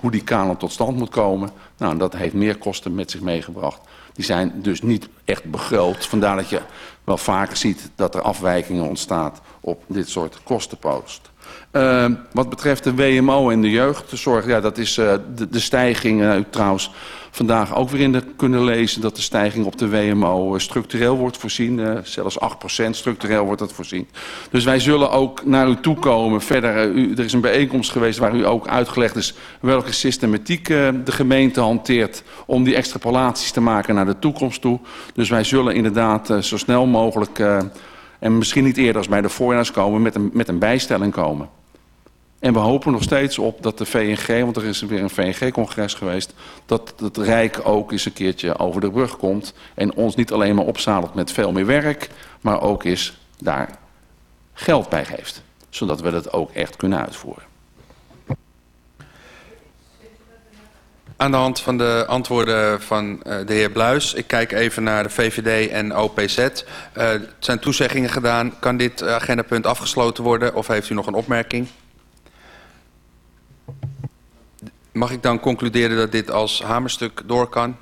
hoe die kanon tot stand moet komen. Nou, dat heeft meer kosten met zich meegebracht. Die zijn dus niet echt begroot. Vandaar dat je wel vaker ziet dat er afwijkingen ontstaan op dit soort kostenpost. Uh, wat betreft de WMO en de jeugdzorg, ja, dat is uh, de, stijging. Uh, trouwens, vandaag ook weer in kunnen lezen dat de stijging op de WMO structureel wordt voorzien. zelfs 8% structureel wordt dat voorzien. Dus wij zullen ook naar u toe komen. Verder, u, er is een bijeenkomst geweest waar u ook uitgelegd is welke systematiek de gemeente hanteert om die extrapolaties te maken naar de toekomst toe. Dus wij zullen inderdaad zo snel mogelijk en misschien niet eerder als bij de voorjaars komen met een, met een bijstelling komen. En we hopen nog steeds op dat de VNG, want er is weer een VNG-congres geweest, dat het Rijk ook eens een keertje over de brug komt en ons niet alleen maar opzadelt met veel meer werk, maar ook eens daar geld bij geeft. Zodat we dat ook echt kunnen uitvoeren. Aan de hand van de antwoorden van uh, de heer Bluis. Ik kijk even naar de VVD en OPZ. Er zijn toezeggingen gedaan. Kan dit agendapunt afgesloten worden of heeft u nog een opmerking? Mag ik dan concluderen dat dit als hamerstuk door kan?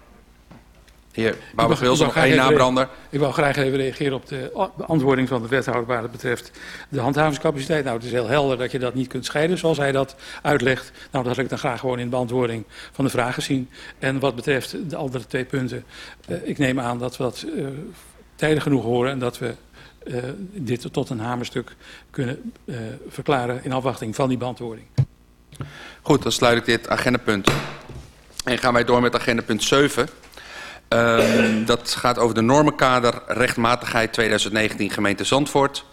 Heer Bouwers nog één nabrander. Ik wil graag even reageren op de beantwoording van de wethouder waar het betreft de handhavingscapaciteit. Nou, het is heel helder dat je dat niet kunt scheiden zoals hij dat uitlegt. Nou, dat wil ik dan graag gewoon in de beantwoording van de vragen zien. En wat betreft de andere twee punten, uh, ik neem aan dat we dat uh, tijdig genoeg horen en dat we uh, dit tot een hamerstuk kunnen verklaren in afwachting van die beantwoording. Goed, dan sluit ik dit agendapunt. En gaan wij door met agendapunt 7. Um, dat gaat over de normenkader rechtmatigheid 2019 gemeente Zandvoort.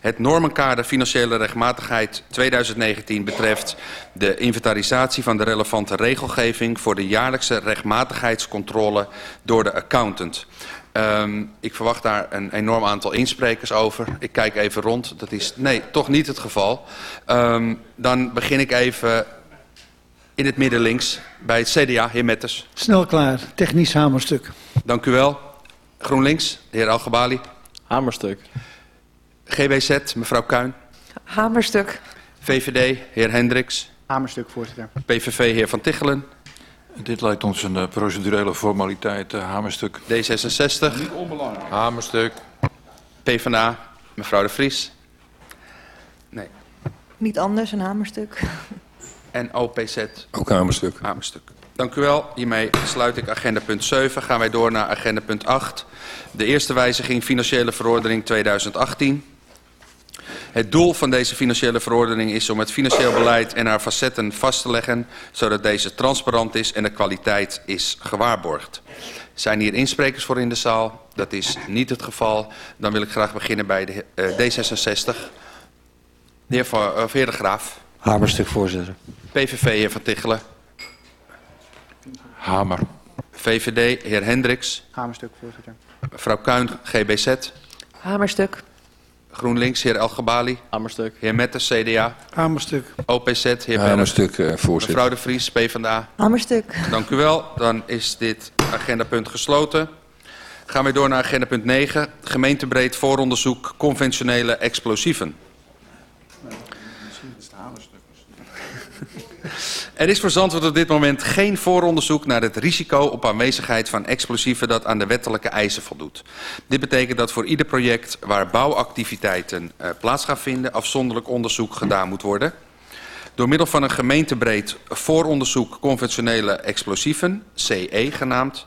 Het normenkader financiële rechtmatigheid 2019 betreft de inventarisatie van de relevante regelgeving voor de jaarlijkse rechtmatigheidscontrole door de accountant. Um, ik verwacht daar een enorm aantal insprekers over. Ik kijk even rond. Dat is nee, toch niet het geval. Um, dan begin ik even in het midden links bij het CDA, heer Metters. Snel klaar, technisch hamerstuk. Dank u wel. GroenLinks, de heer Algebali. Hamerstuk. GBZ, mevrouw Kuin. Hamerstuk. VVD, heer Hendricks. Hamerstuk, voorzitter. PVV, heer Van Tichelen. Dit lijkt ons een uh, procedurele formaliteit, uh, hamerstuk. D66. Niet onbelangrijk. Hamerstuk. PvdA, mevrouw de Vries. Nee. Niet anders, een hamerstuk. En OPZ. Ook hamerstuk. Hamerstuk. Dank u wel. Hiermee sluit ik agenda punt 7. Gaan wij door naar agenda punt 8. De eerste wijziging financiële verordening 2018. Het doel van deze financiële verordening is om het financieel beleid en haar facetten vast te leggen, zodat deze transparant is en de kwaliteit is gewaarborgd. Zijn hier insprekers voor in de zaal? Dat is niet het geval. Dan wil ik graag beginnen bij de uh, D66. De heer, van, uh, heer de Graaf. Hamerstuk, voorzitter. PVV, heer Van Tichelen. Hamer. VVD, heer Hendricks. Hamerstuk, voorzitter. Mevrouw Kuin, GBZ. Hamerstuk. GroenLinks, heer Elgebali. Hamerstuk. Heer Metters, CDA. Hamerstuk. OPZ, heer Hamerstuk, uh, voorzitter. Mevrouw de Vries, PvdA. Hamerstuk. Dank u wel. Dan is dit agendapunt gesloten. Gaan we door naar agendapunt 9. Gemeentebreed vooronderzoek conventionele explosieven. Er is voor Zandvoort op dit moment geen vooronderzoek naar het risico op aanwezigheid van explosieven dat aan de wettelijke eisen voldoet. Dit betekent dat voor ieder project waar bouwactiviteiten uh, plaats gaan vinden afzonderlijk onderzoek gedaan moet worden. Door middel van een gemeentebreed vooronderzoek conventionele explosieven, CE genaamd,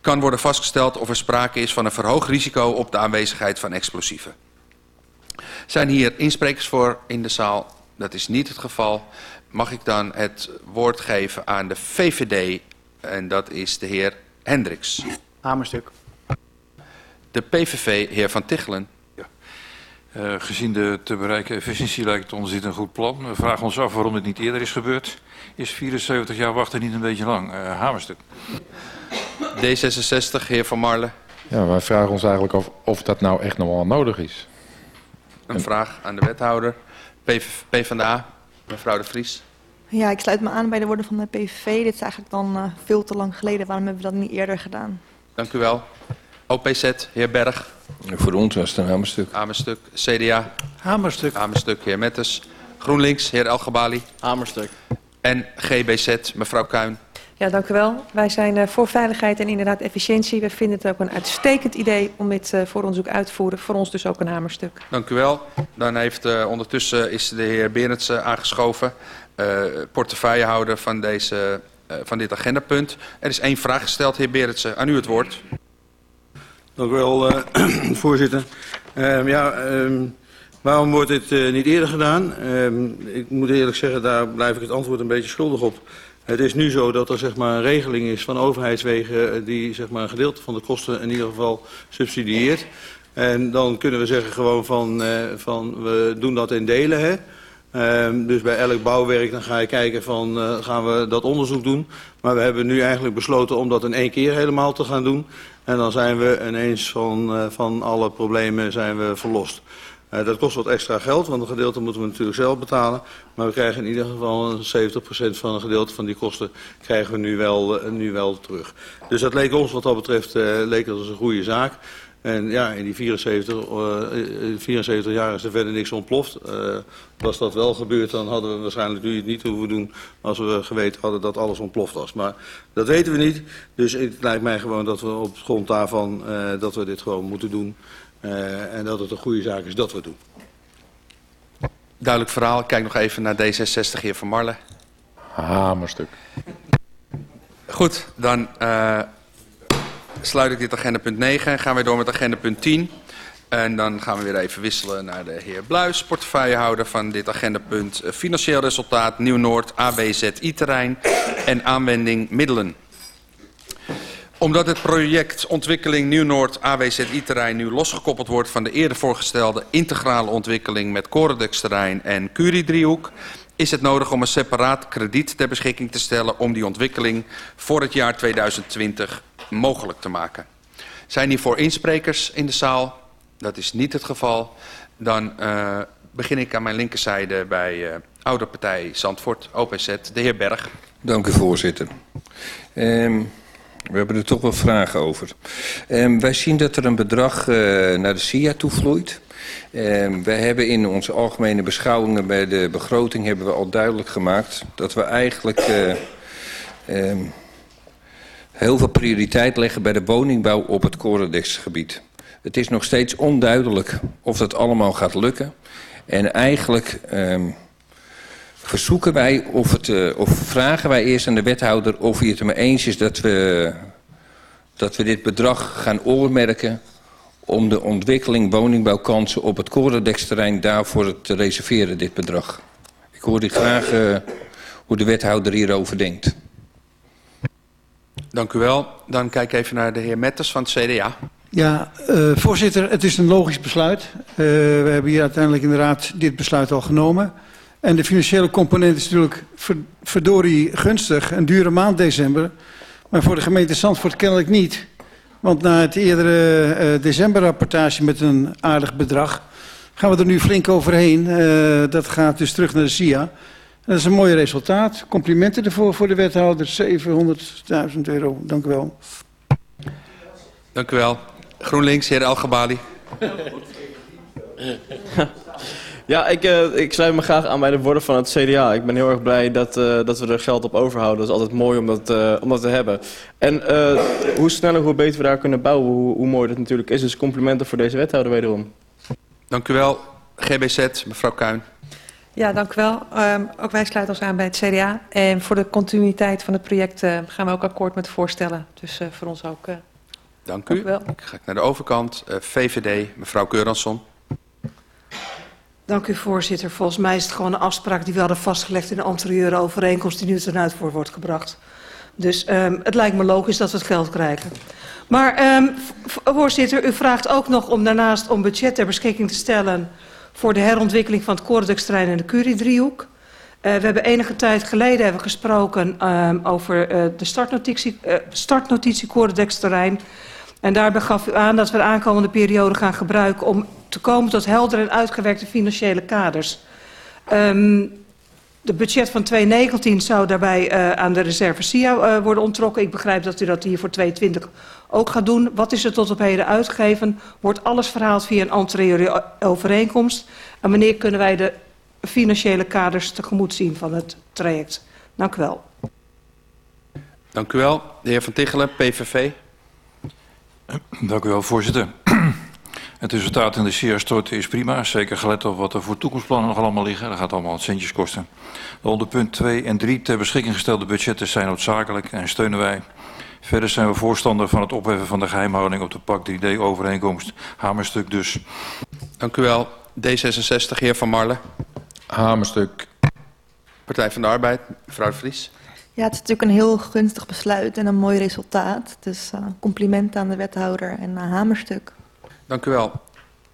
kan worden vastgesteld of er sprake is van een verhoogd risico op de aanwezigheid van explosieven. Zijn hier insprekers voor in de zaal? Dat is niet het geval mag ik dan het woord geven aan de VVD. En dat is de heer Hendricks. Hamerstuk. De PVV, heer Van Tichelen. Ja. Uh, gezien de te bereiken efficiëntie lijkt het ons dit een goed plan. We vragen ons af waarom dit niet eerder is gebeurd. Is 74 jaar wachten niet een beetje lang? Uh, hamerstuk. D66, heer Van Marlen. Ja, wij vragen ons eigenlijk af of dat nou echt nog wel nodig is. Een en... vraag aan de wethouder. PvdA. Mevrouw de Vries. Ja, ik sluit me aan bij de woorden van de PVV. Dit is eigenlijk dan uh, veel te lang geleden. Waarom hebben we dat niet eerder gedaan? Dank u wel. OPZ, heer Berg. Voor ons was het een hamerstuk. Hamerstuk. CDA. Hamerstuk. Hamerstuk, heer Metters. GroenLinks, heer Elgebali. Hamerstuk. en GBZ. Mevrouw Kuin. Ja, dank u wel. Wij zijn uh, voor veiligheid en inderdaad efficiëntie. We vinden het ook een uitstekend idee om dit uh, vooronderzoek uit te voeren. Voor ons dus ook een hamerstuk. Dank u wel. Dan heeft uh, ondertussen is de heer Berends aangeschoven, portefeuillehouder van, deze, van dit agendapunt. Er is één vraag gesteld, heer Berendsen. Aan u het woord. Dank u wel, voorzitter. Ehm, ja, um, waarom wordt dit niet eerder gedaan? Um, ik moet eerlijk zeggen, daar blijf ik het antwoord een beetje schuldig op. Het is nu zo dat er zeg maar, een regeling is van overheidswegen eh, die zeg maar, een gedeelte van de kosten in ieder geval subsidieert. En dan kunnen we zeggen gewoon van, uh, van we doen dat in delen. Hè? Uh, dus bij elk bouwwerk dan ga je kijken van uh, gaan we dat onderzoek doen. Maar we hebben nu eigenlijk besloten om dat in één keer helemaal te gaan doen. En dan zijn we ineens van, van alle problemen zijn we verlost. Uh, dat kost wat extra geld, want een gedeelte moeten we natuurlijk zelf betalen. Maar we krijgen in ieder geval 70% van een gedeelte van die kosten krijgen we nu wel, uh, nu wel terug. Dus dat leek ons wat dat betreft uh, leek als een goede zaak. En ja, in die 74, uh, 74 jaar is er verder niks ontploft. Was dat wel gebeurd, dan hadden we waarschijnlijk nu het niet hoeven doen als we geweten hadden dat alles ontploft was. Maar dat weten we niet. Dus het lijkt mij gewoon dat we op grond daarvan dat we dit gewoon moeten doen. Uh, en dat het een goede zaak is dat we doen. Duidelijk verhaal. Ik kijk nog even naar D66, heer Van Marle. Hamerstuk. Goed, dan uh, sluit ik dit agenda punt 9 en gaan we door met agenda punt 10. En dan gaan we weer even wisselen naar de heer Bluis, portefeuillehouder van dit agendapunt. Financieel resultaat, Nieuw-Noord, ABZI-terrein en aanwending middelen omdat het project ontwikkeling Nieuw-Noord AWZI-terrein nu losgekoppeld wordt van de eerder voorgestelde integrale ontwikkeling met Coredex-terrein en Curie-driehoek, is het nodig om een separaat krediet ter beschikking te stellen om die ontwikkeling voor het jaar 2020 mogelijk te maken. Zijn hiervoor insprekers in de zaal? Dat is niet het geval. Dan uh, begin ik aan mijn linkerzijde bij uh, oude partij Zandvoort, OPZ, de heer Berg. Dank u voorzitter. Um... We hebben er toch wel vragen over. Um, wij zien dat er een bedrag uh, naar de SIA toevloeit. Um, wij hebben in onze algemene beschouwingen bij de begroting hebben we al duidelijk gemaakt dat we eigenlijk uh, um, heel veel prioriteit leggen bij de woningbouw op het Coredex-gebied. Het is nog steeds onduidelijk of dat allemaal gaat lukken. En eigenlijk verzoeken wij of, het, uh, of vragen wij eerst aan de wethouder of hij het er mee eens is dat we, dat we dit bedrag gaan oormerken om de ontwikkeling woningbouwkansen op het Coredex-terrein daarvoor te reserveren, dit bedrag. Ik hoor u graag uh, hoe de wethouder hierover denkt. Dank u wel. Dan kijk ik even naar de heer Metters van het CDA. Ja, uh, voorzitter, het is een logisch besluit. Uh, we hebben hier uiteindelijk inderdaad dit besluit al genomen. En de financiële component is natuurlijk verdorie gunstig, een dure maand december. Maar voor de gemeente Zandvoort kennelijk niet. Want na het eerdere uh, decemberrapportage met een aardig bedrag... gaan we er nu flink overheen. Uh, dat gaat dus terug naar de SIA. En dat is een mooi resultaat. Complimenten ervoor voor de wethouder. 700.000 euro. Dank u wel. Dank u wel. GroenLinks, heer Algebali. Ja, ik, uh, ik sluit me graag aan bij de woorden van het CDA. Ik ben heel erg blij dat, uh, dat we er geld op overhouden. Dat is altijd mooi om dat, uh, om dat te hebben. En hoe sneller, hoe beter we daar kunnen bouwen, hoe, hoe mooi dat natuurlijk is. Dus complimenten voor deze wethouder wederom. Dank u wel. GBZ, mevrouw Kuin. Ja, dank u wel. Um, ook wij sluiten ons aan bij het CDA. En voor de continuïteit van het project gaan we ook akkoord met voorstellen. Dus voor ons ook. dank u. Dank u wel. Ik ga naar de overkant. VVD, mevrouw Keuransson. Dank u voorzitter. Volgens mij is het gewoon een afspraak die we hadden vastgelegd in de anterieure overeenkomst die nu ten uitvoer wordt gebracht. Dus um, het lijkt me logisch dat we het geld krijgen. Maar um, voorzitter, u vraagt ook nog om daarnaast om budget ter beschikking te stellen voor de herontwikkeling van het Coredex-terrein en de Curie-driehoek. Uh, we hebben enige tijd geleden hebben gesproken um, over uh, de startnotitie, uh, startnotitie. En daarbij gaf u aan dat we de aankomende periode gaan gebruiken om te komen tot heldere en uitgewerkte financiële kaders. Um, de budget van 2019 zou daarbij uh, aan de reserve SIA uh, worden ontrokken. Ik begrijp dat u dat hier voor 2020 ook gaat doen. Wat is er tot op heden uitgegeven? Wordt alles verhaald via een anterieure overeenkomst? En wanneer kunnen wij de financiële kaders tegemoet zien van het traject? Dank u wel. Dank u wel. De heer Van Tichelen, PVV. Dank u wel, voorzitter. Het resultaat in de SIA-stort is prima. Zeker gelet op wat er voor toekomstplannen nog allemaal liggen. Dat gaat allemaal centjes kosten. De onder punt 2 en 3 ter beschikking gestelde budgetten zijn noodzakelijk en steunen wij. Verder zijn we voorstander van het opheffen van de geheimhouding op de PAC 3D-overeenkomst. Hamerstuk dus. Dank u wel. D66, heer Van Marlen. Hamerstuk. Partij van de Arbeid, mevrouw Vries. Ja, het is natuurlijk een heel gunstig besluit en een mooi resultaat. Dus uh, complimenten aan de wethouder en uh, hamerstuk. Dank u wel.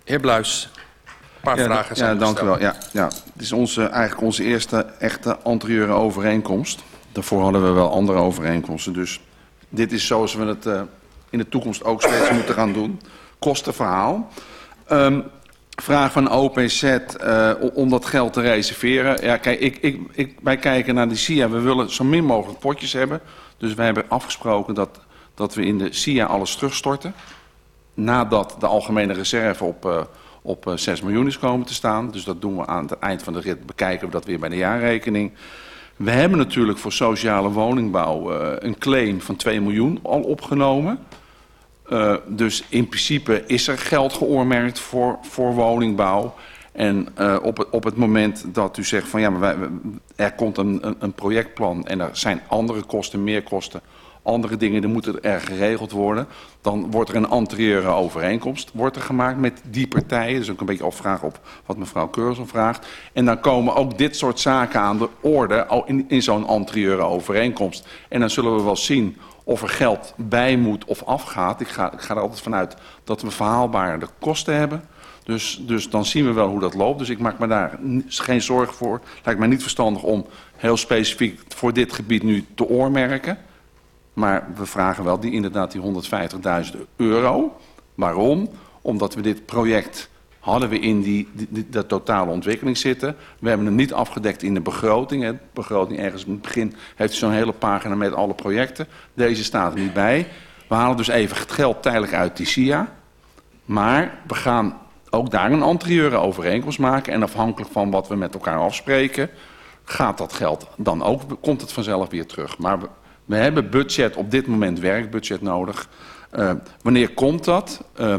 Heer Bluis, een paar ja, vragen zijn Ja, dank u wel. Ja, ja. Het is onze, eigenlijk onze eerste echte anterieure overeenkomst. Daarvoor hadden we wel andere overeenkomsten. Dus dit is zoals we het uh, in de toekomst ook steeds moeten gaan doen. Kostenverhaal. Um, vraag van OPZ uh, om dat geld te reserveren. Ja, kijk, ik, ik, ik, wij kijken naar de SIA. We willen zo min mogelijk potjes hebben. Dus wij hebben afgesproken dat, dat we in de SIA alles terugstorten. Nadat de algemene reserve op, uh, op uh, 6 miljoen is komen te staan. Dus dat doen we aan het eind van de rit. Bekijken we dat weer bij de jaarrekening. We hebben natuurlijk voor sociale woningbouw een claim van 2 miljoen al opgenomen. Uh, dus in principe is er geld geoormerkt voor, voor woningbouw. En uh, op, het, op het moment dat u zegt van ja, maar er komt een, een, projectplan en er zijn andere kosten, meer kosten, andere dingen, die moeten er geregeld worden. Dan wordt er een anterieure overeenkomst wordt er gemaakt met die partijen. Dus ook een beetje afvragen op wat mevrouw Keurson vraagt. En dan komen ook dit soort zaken aan de orde in, in zo'n anterieure overeenkomst. En dan zullen we wel zien of er geld bij moet of afgaat. Ik ga, ik ga er altijd vanuit dat we verhaalbare kosten hebben. Dus, dus dan zien we wel hoe dat loopt. Dus ik maak me daar geen zorgen voor. Lijkt mij niet verstandig om heel specifiek voor dit gebied nu te oormerken. Maar we vragen wel die, inderdaad die 150.000 euro. Waarom? Omdat we dit project hadden we in die, de totale ontwikkeling zitten. We hebben hem niet afgedekt in de begroting. De begroting ergens in het begin heeft zo'n hele pagina met alle projecten. Deze staat er niet bij. We halen dus even het geld tijdelijk uit die SIA. Maar we gaan ook daar een anterieure overeenkomst maken. En afhankelijk van wat we met elkaar afspreken... gaat dat geld dan ook, komt het vanzelf weer terug. Maar we, hebben budget, op dit moment werkbudget nodig. Uh, wanneer komt dat? Uh,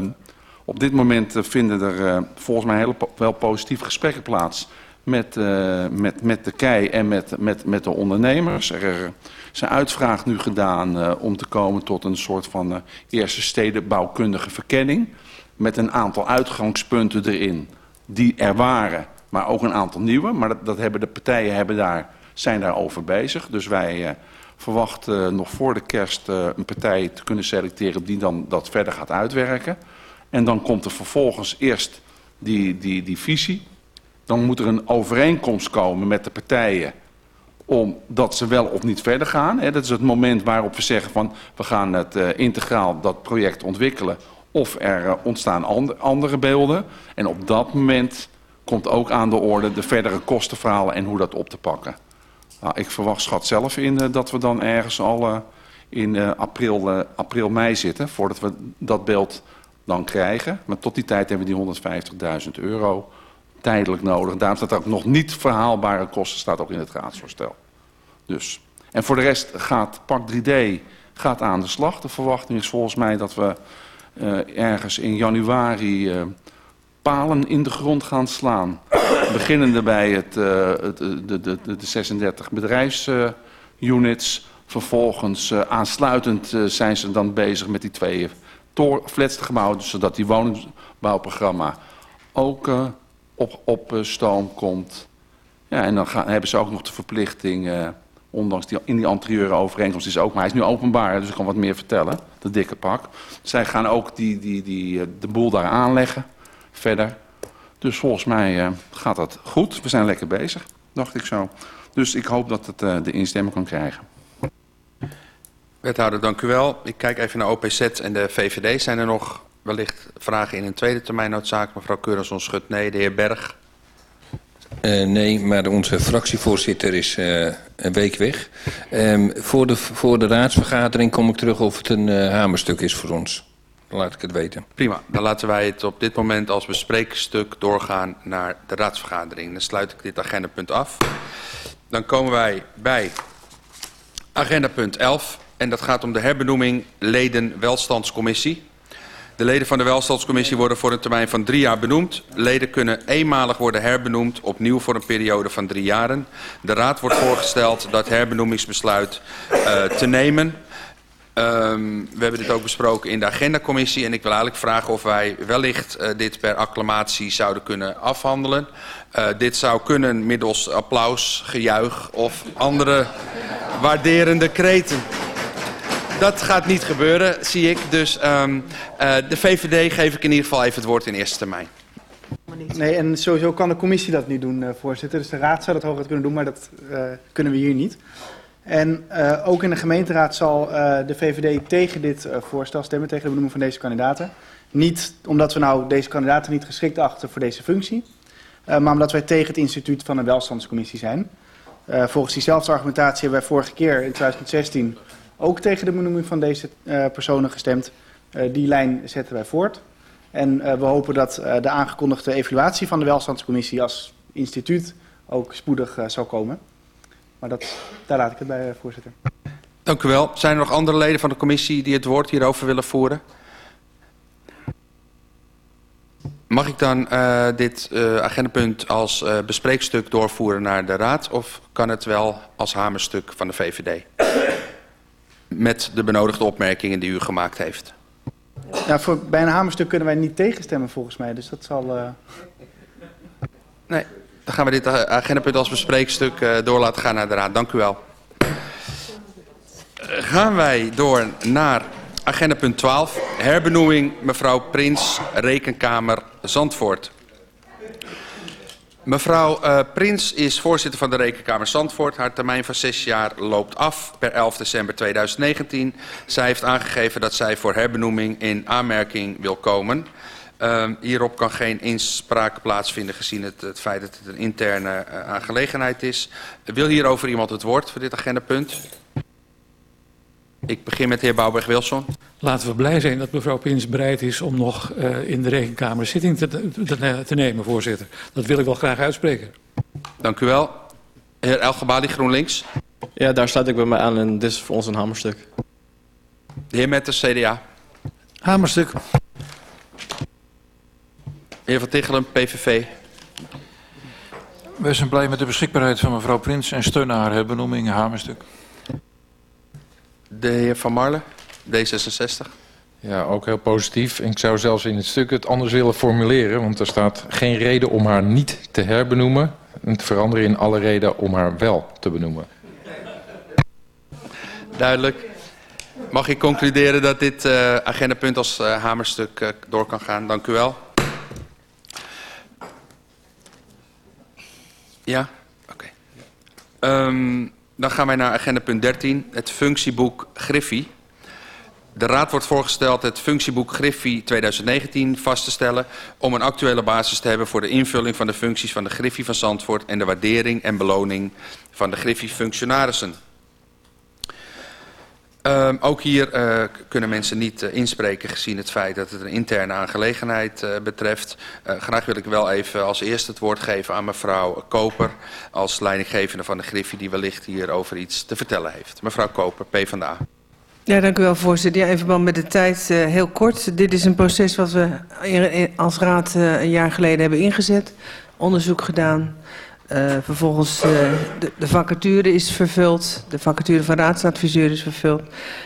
op dit moment vinden er uh, volgens mij heel, wel positieve gesprekken plaats met, uh, met, met de KEI en met, met, met de ondernemers. Er is een uitvraag nu gedaan om te komen tot een soort van eerste stedenbouwkundige verkenning. Met een aantal uitgangspunten erin die er waren, maar ook een aantal nieuwe. Maar dat, dat hebben de partijen hebben daar, zijn daarover bezig. Dus wij verwachten nog voor de kerst een partij te kunnen selecteren die dan dat verder gaat uitwerken. En dan komt er vervolgens eerst die, die, die visie. Dan moet er een overeenkomst komen met de partijen omdat ze wel of niet verder gaan. Dat is het moment waarop we zeggen van we gaan het uh, integraal dat project ontwikkelen. Of er uh, ontstaan and andere beelden. En op dat moment komt ook aan de orde de verdere kostenverhalen en hoe dat op te pakken. Nou, ik verwacht schat zelf in uh, dat we dan ergens al in april, april, mei zitten. Voordat we dat beeld dan krijgen. Maar tot die tijd hebben we die 150.000 euro tijdelijk nodig. Daarom staat ook nog niet verhaalbare kosten, staat ook in het raadsvoorstel. Dus. En voor de rest gaat PAK 3D gaat aan de slag. De verwachting is volgens mij dat we uh, ergens in januari uh, palen in de grond gaan slaan. Beginnende bij het, uh, het, de, de, de 36 bedrijfsunits. Vervolgens aansluitend zijn ze dan bezig met die twee flats te gebouwen, zodat die woningbouwprogramma ook uh, op, op uh, stoom komt. Ja, en dan gaan, hebben ze ook nog de verplichting, uh, ondanks die, in die anterieure overeenkomst is ook, maar hij is nu openbaar, dus ik kan wat meer vertellen, de dikke pak. Zij gaan ook die, die, die, de boel daar aanleggen, verder. Dus volgens mij gaat dat goed. We zijn lekker bezig, dacht ik zo. Dus ik hoop dat het de instemming kan krijgen. Wethouder, dank u wel. Ik kijk even naar OPZ en de VVD. Zijn er nog wellicht vragen in een tweede termijn noodzaak? Mevrouw Keurenson schudt nee. De heer Berg? Uh, nee, maar onze fractievoorzitter is uh, een week weg. Um, voor, de, voor de raadsvergadering kom ik terug of het een uh, hamerstuk is voor ons. Dan laat ik het weten. Prima. Dan laten wij het op dit moment als bespreekstuk doorgaan naar de raadsvergadering. Dan sluit ik dit agendapunt af. Dan komen wij bij Agenda punt 11. En dat gaat om de herbenoeming leden welstandscommissie. De leden van de welstandscommissie worden voor een termijn van drie jaar benoemd. Leden kunnen eenmalig worden herbenoemd, opnieuw voor een periode van drie jaren. De raad wordt voorgesteld dat herbenoemingsbesluit uh, te nemen. Um, we hebben dit ook besproken in de agendacommissie en ik wil eigenlijk vragen of wij wellicht uh, dit per acclamatie zouden kunnen afhandelen. Uh, dit zou kunnen middels applaus, gejuich of andere waarderende kreten. Dat gaat niet gebeuren, zie ik. Dus um, uh, de VVD geef ik in ieder geval even het woord in eerste termijn. Nee, en sowieso kan de commissie dat niet doen, uh, voorzitter. Dus de raad zou dat hooguit kunnen doen, maar dat uh, kunnen we hier niet. En ook in de gemeenteraad zal de VVD tegen dit voorstel stemmen, tegen de benoeming van deze kandidaten. Niet omdat we nou deze kandidaten niet geschikt achten voor deze functie, maar omdat wij tegen het instituut van een welstandscommissie zijn. Volgens diezelfde argumentatie hebben wij vorige keer in 2016 ook tegen de benoeming van deze uh, personen gestemd. Uh, die lijn zetten wij voort. En uh, we hopen dat de aangekondigde evaluatie van de welstandscommissie als instituut ook spoedig zal komen. Maar dat, daar laat ik het bij, voorzitter. Dank u wel. Zijn er nog andere leden van de commissie die het woord hierover willen voeren? Mag ik dan dit uh, agendapunt als uh, bespreekstuk doorvoeren naar de raad of kan het wel als hamerstuk van de VVD? Met de benodigde opmerkingen die u gemaakt heeft. Ja, voor, bij een hamerstuk kunnen wij niet tegenstemmen volgens mij, dus dat zal... Uh... Nee, dan gaan we dit agendapunt als bespreekstuk uh, door laten gaan naar de raad. Dank u wel. Uh, gaan wij door naar agenda punt 12. Herbenoeming mevrouw Prins, Rekenkamer Zandvoort. Mevrouw uh, Prins is voorzitter van de Rekenkamer Zandvoort. Haar termijn van zes jaar loopt af per 11 december 2019. Zij heeft aangegeven dat zij voor herbenoeming in aanmerking wil komen. Uh, hierop kan geen inspraak plaatsvinden gezien het, het feit dat het een interne uh, aangelegenheid is. Wil hierover iemand het woord voor dit agendapunt? Ik begin met de heer Bouwberg-Wilson. Laten we blij zijn dat mevrouw Prins bereid is om nog uh, in de rekenkamer zitting te, te, te, nemen, voorzitter. Dat wil ik wel graag uitspreken. Dank u wel. Heer Elgebali, GroenLinks. Ja, daar sluit ik bij mij aan en dit is voor ons een hamerstuk. De heer Metters, CDA. Hamerstuk. Heer Van Tichelen, PVV. Wij zijn blij met de beschikbaarheid van mevrouw Prins en steunen haar herbenoeming, hamerstuk. De heer Van Marlen, D66. Ja, ook heel positief. Ik zou zelfs in het stuk het anders willen formuleren, want er staat geen reden om haar niet te herbenoemen en te veranderen in alle reden om haar wel te benoemen. Duidelijk. Mag ik concluderen dat dit uh, agendapunt als uh, hamerstuk uh, door kan gaan? Dank u wel. Ja? Oké. Okay. Um, dan gaan wij naar agenda punt 13, het functieboek Griffie. De Raad wordt voorgesteld het functieboek Griffie 2019 vast te stellen... om een actuele basis te hebben voor de invulling van de functies van de Griffie van Zandvoort... en de waardering en beloning van de Griffie-functionarissen. Um, ook hier uh, kunnen mensen niet uh, inspreken gezien het feit dat het een interne aangelegenheid uh, betreft. graag wil ik wel even als eerste het woord geven aan mevrouw Koper als leidinggevende van de Griffie die wellicht hierover iets te vertellen heeft. Mevrouw Koper, PvdA. Ja, dank u wel voorzitter. Ja, in verband met de tijd heel kort. Dit is een proces wat we als raad een jaar geleden hebben ingezet. Onderzoek gedaan. Uh, vervolgens uh, de, de vacature is vervuld, de vacature van raadsadviseur is vervuld.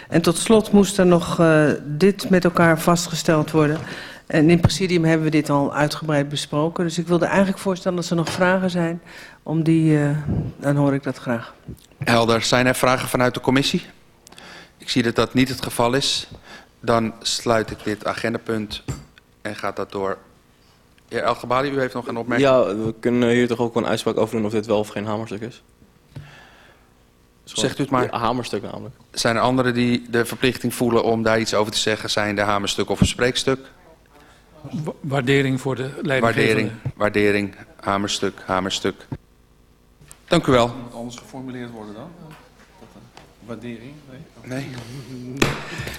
En tot slot moest er nog uh, dit met elkaar vastgesteld worden. En in presidium hebben we dit al uitgebreid besproken. Dus ik wilde eigenlijk voorstellen dat er nog vragen zijn. Om die, dan hoor ik dat graag. Helder. Zijn er vragen vanuit de commissie? Ik zie dat dat niet het geval is. Dan sluit ik dit agendapunt en gaat dat door Heer Elgebali, u heeft nog een opmerking. Ja, we kunnen hier toch ook een uitspraak over doen of dit wel of geen hamerstuk is. Zegt u het maar. Hamerstuk namelijk. Zijn er anderen die de verplichting voelen om daar iets over te zeggen? Zijn de hamerstuk of een spreekstuk? Waardering voor de leiding. Waardering, waardering, hamerstuk, hamerstuk. Dank u wel. Moet het anders geformuleerd worden dan? Waardering? Nee. Nee.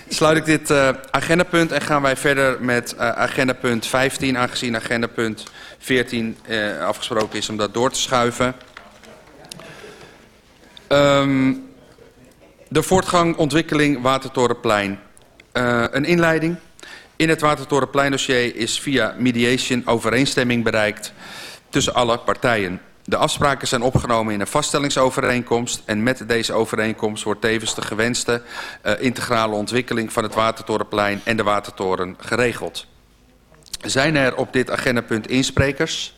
Sluit ik dit uh, agendapunt en gaan wij verder met uh, agendapunt 15, aangezien agendapunt 14 uh, afgesproken is om dat door te schuiven. Um, De voortgang, ontwikkeling, Watertorenplein. Een inleiding. In het Watertorenpleindossier is via mediation overeenstemming bereikt tussen alle partijen. De afspraken zijn opgenomen in een vaststellingsovereenkomst en met deze overeenkomst wordt tevens de gewenste uh, integrale ontwikkeling van het Watertorenplein en de Watertoren geregeld. Zijn er op dit agendapunt insprekers?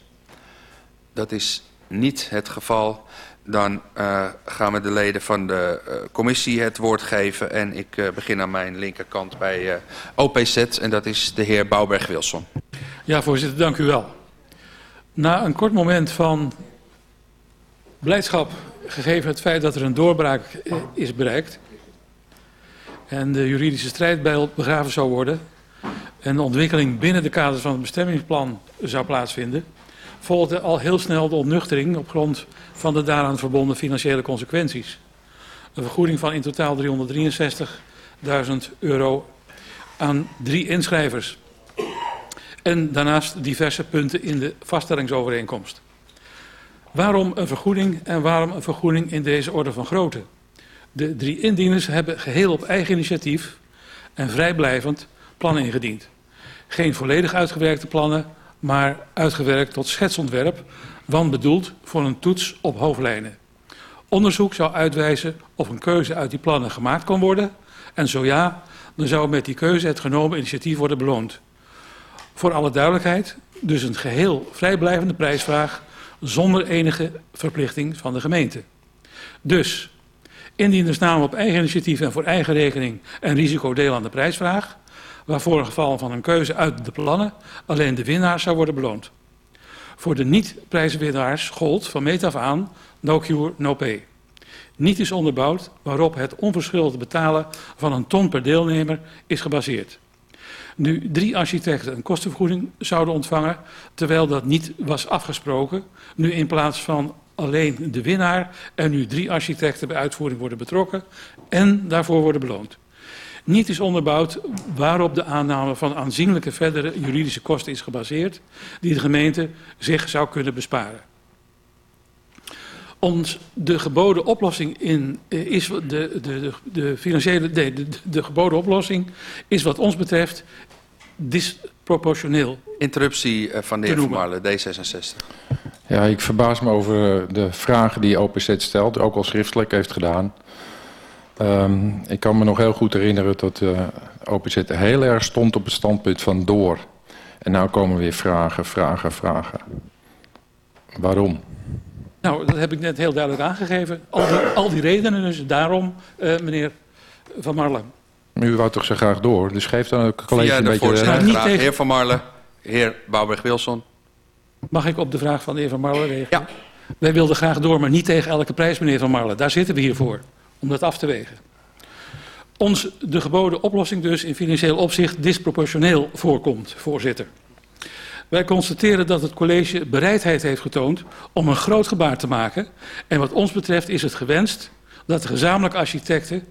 Dat is niet het geval. Dan uh, gaan we de leden van de uh, commissie het woord geven. En ik begin aan mijn linkerkant bij OPZ. En dat is de heer Bouwberg-Wilson. Ja, voorzitter, dank u wel. Na een kort moment van blijdschap, gegeven het feit dat er een doorbraak is bereikt... en de juridische strijd begraven zou worden... en de ontwikkeling binnen de kaders van het bestemmingsplan zou plaatsvinden volgde al heel snel de ontnuchtering op grond van de daaraan verbonden financiële consequenties. Een vergoeding van in totaal 363.000 euro aan drie inschrijvers. En daarnaast diverse punten in de vaststellingsovereenkomst. Waarom een vergoeding en waarom een vergoeding in deze orde van grootte? De drie indieners hebben geheel op eigen initiatief en vrijblijvend plannen ingediend. Geen volledig uitgewerkte plannen, maar uitgewerkt tot schetsontwerp, want bedoeld voor een toets op hoofdlijnen. Onderzoek zou uitwijzen of een keuze uit die plannen gemaakt kon worden en zo ja, dan zou met die keuze het genomen initiatief worden beloond. Voor alle duidelijkheid, dus een geheel vrijblijvende prijsvraag zonder enige verplichting van de gemeente. Dus, indieners namen op eigen initiatief en voor eigen rekening een risicodeel aan de prijsvraag waarvoor in geval van een keuze uit de plannen alleen de winnaar zou worden beloond. Voor de niet-prijswinnaars gold van meet af aan no cure, no pay. Niet is onderbouwd waarop het onverschillig betalen van een ton per deelnemer is gebaseerd. Nu drie architecten een kostenvergoeding zouden ontvangen, terwijl dat niet was afgesproken, nu in plaats van alleen de winnaar er nu drie architecten bij uitvoering worden betrokken en daarvoor worden beloond niet is onderbouwd waarop de aanname van aanzienlijke verdere juridische kosten is gebaseerd die de gemeente zich zou kunnen besparen. Ons de geboden oplossing in, eh, is de, de, de, de financiële de, de, de geboden oplossing is wat ons betreft disproportioneel. Interruptie eh, van de heer Van Marle, D66. Ja, ik verbaas me over de vragen die OPZ stelt, ook al schriftelijk heeft gedaan. Um, ik kan me nog heel goed herinneren dat uh, OPZ heel erg stond op het standpunt van door. En nu komen weer vragen, vragen, vragen. Waarom? Nou, dat heb ik net heel duidelijk aangegeven. Al die, al die redenen, dus daarom, uh, meneer Van Marle. U wou toch zo graag door, dus geef dan ook college een beetje... Via de graag. Tegen... Heer Van Marle, heer Bouwberg-Wilson. Mag ik op de vraag van de heer Van Marle reageren? Ja. Wij wilden graag door, maar niet tegen elke prijs, meneer Van Marle. Daar zitten we hier voor om dat af te wegen. Ons de geboden oplossing dus in financieel opzicht disproportioneel voorkomt, voorzitter. Wij constateren dat het college bereidheid heeft getoond om een groot gebaar te maken. En wat ons betreft is het gewenst dat de gezamenlijke architecten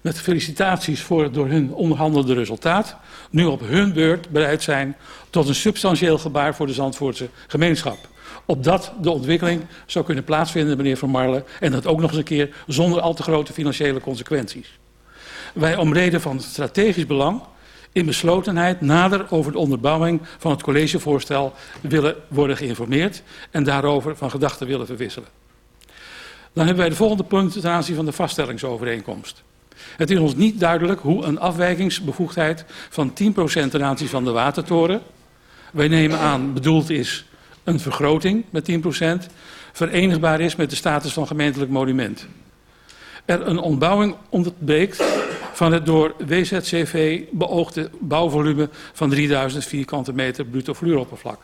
met felicitaties voor het door hun onderhandelde resultaat nu op hun beurt bereid zijn tot een substantieel gebaar voor de Zandvoortse gemeenschap opdat de ontwikkeling zou kunnen plaatsvinden, meneer Van Marle, en dat ook nog eens een keer zonder al te grote financiële consequenties. Wij om reden van strategisch belang in beslotenheid nader over de onderbouwing van het collegevoorstel willen worden geïnformeerd en daarover van gedachten willen verwisselen. Dan hebben wij de volgende punt ten aanzien van de vaststellingsovereenkomst. Het is ons niet duidelijk hoe een afwijkingsbevoegdheid van 10% ten aanzien van de watertoren, wij nemen aan bedoeld is een vergroting met 10% verenigbaar is met de status van gemeentelijk monument. Er een ontbouwing ontbreekt van het door WZCV beoogde bouwvolume van 3000 vierkante meter bruto vloeroppervlak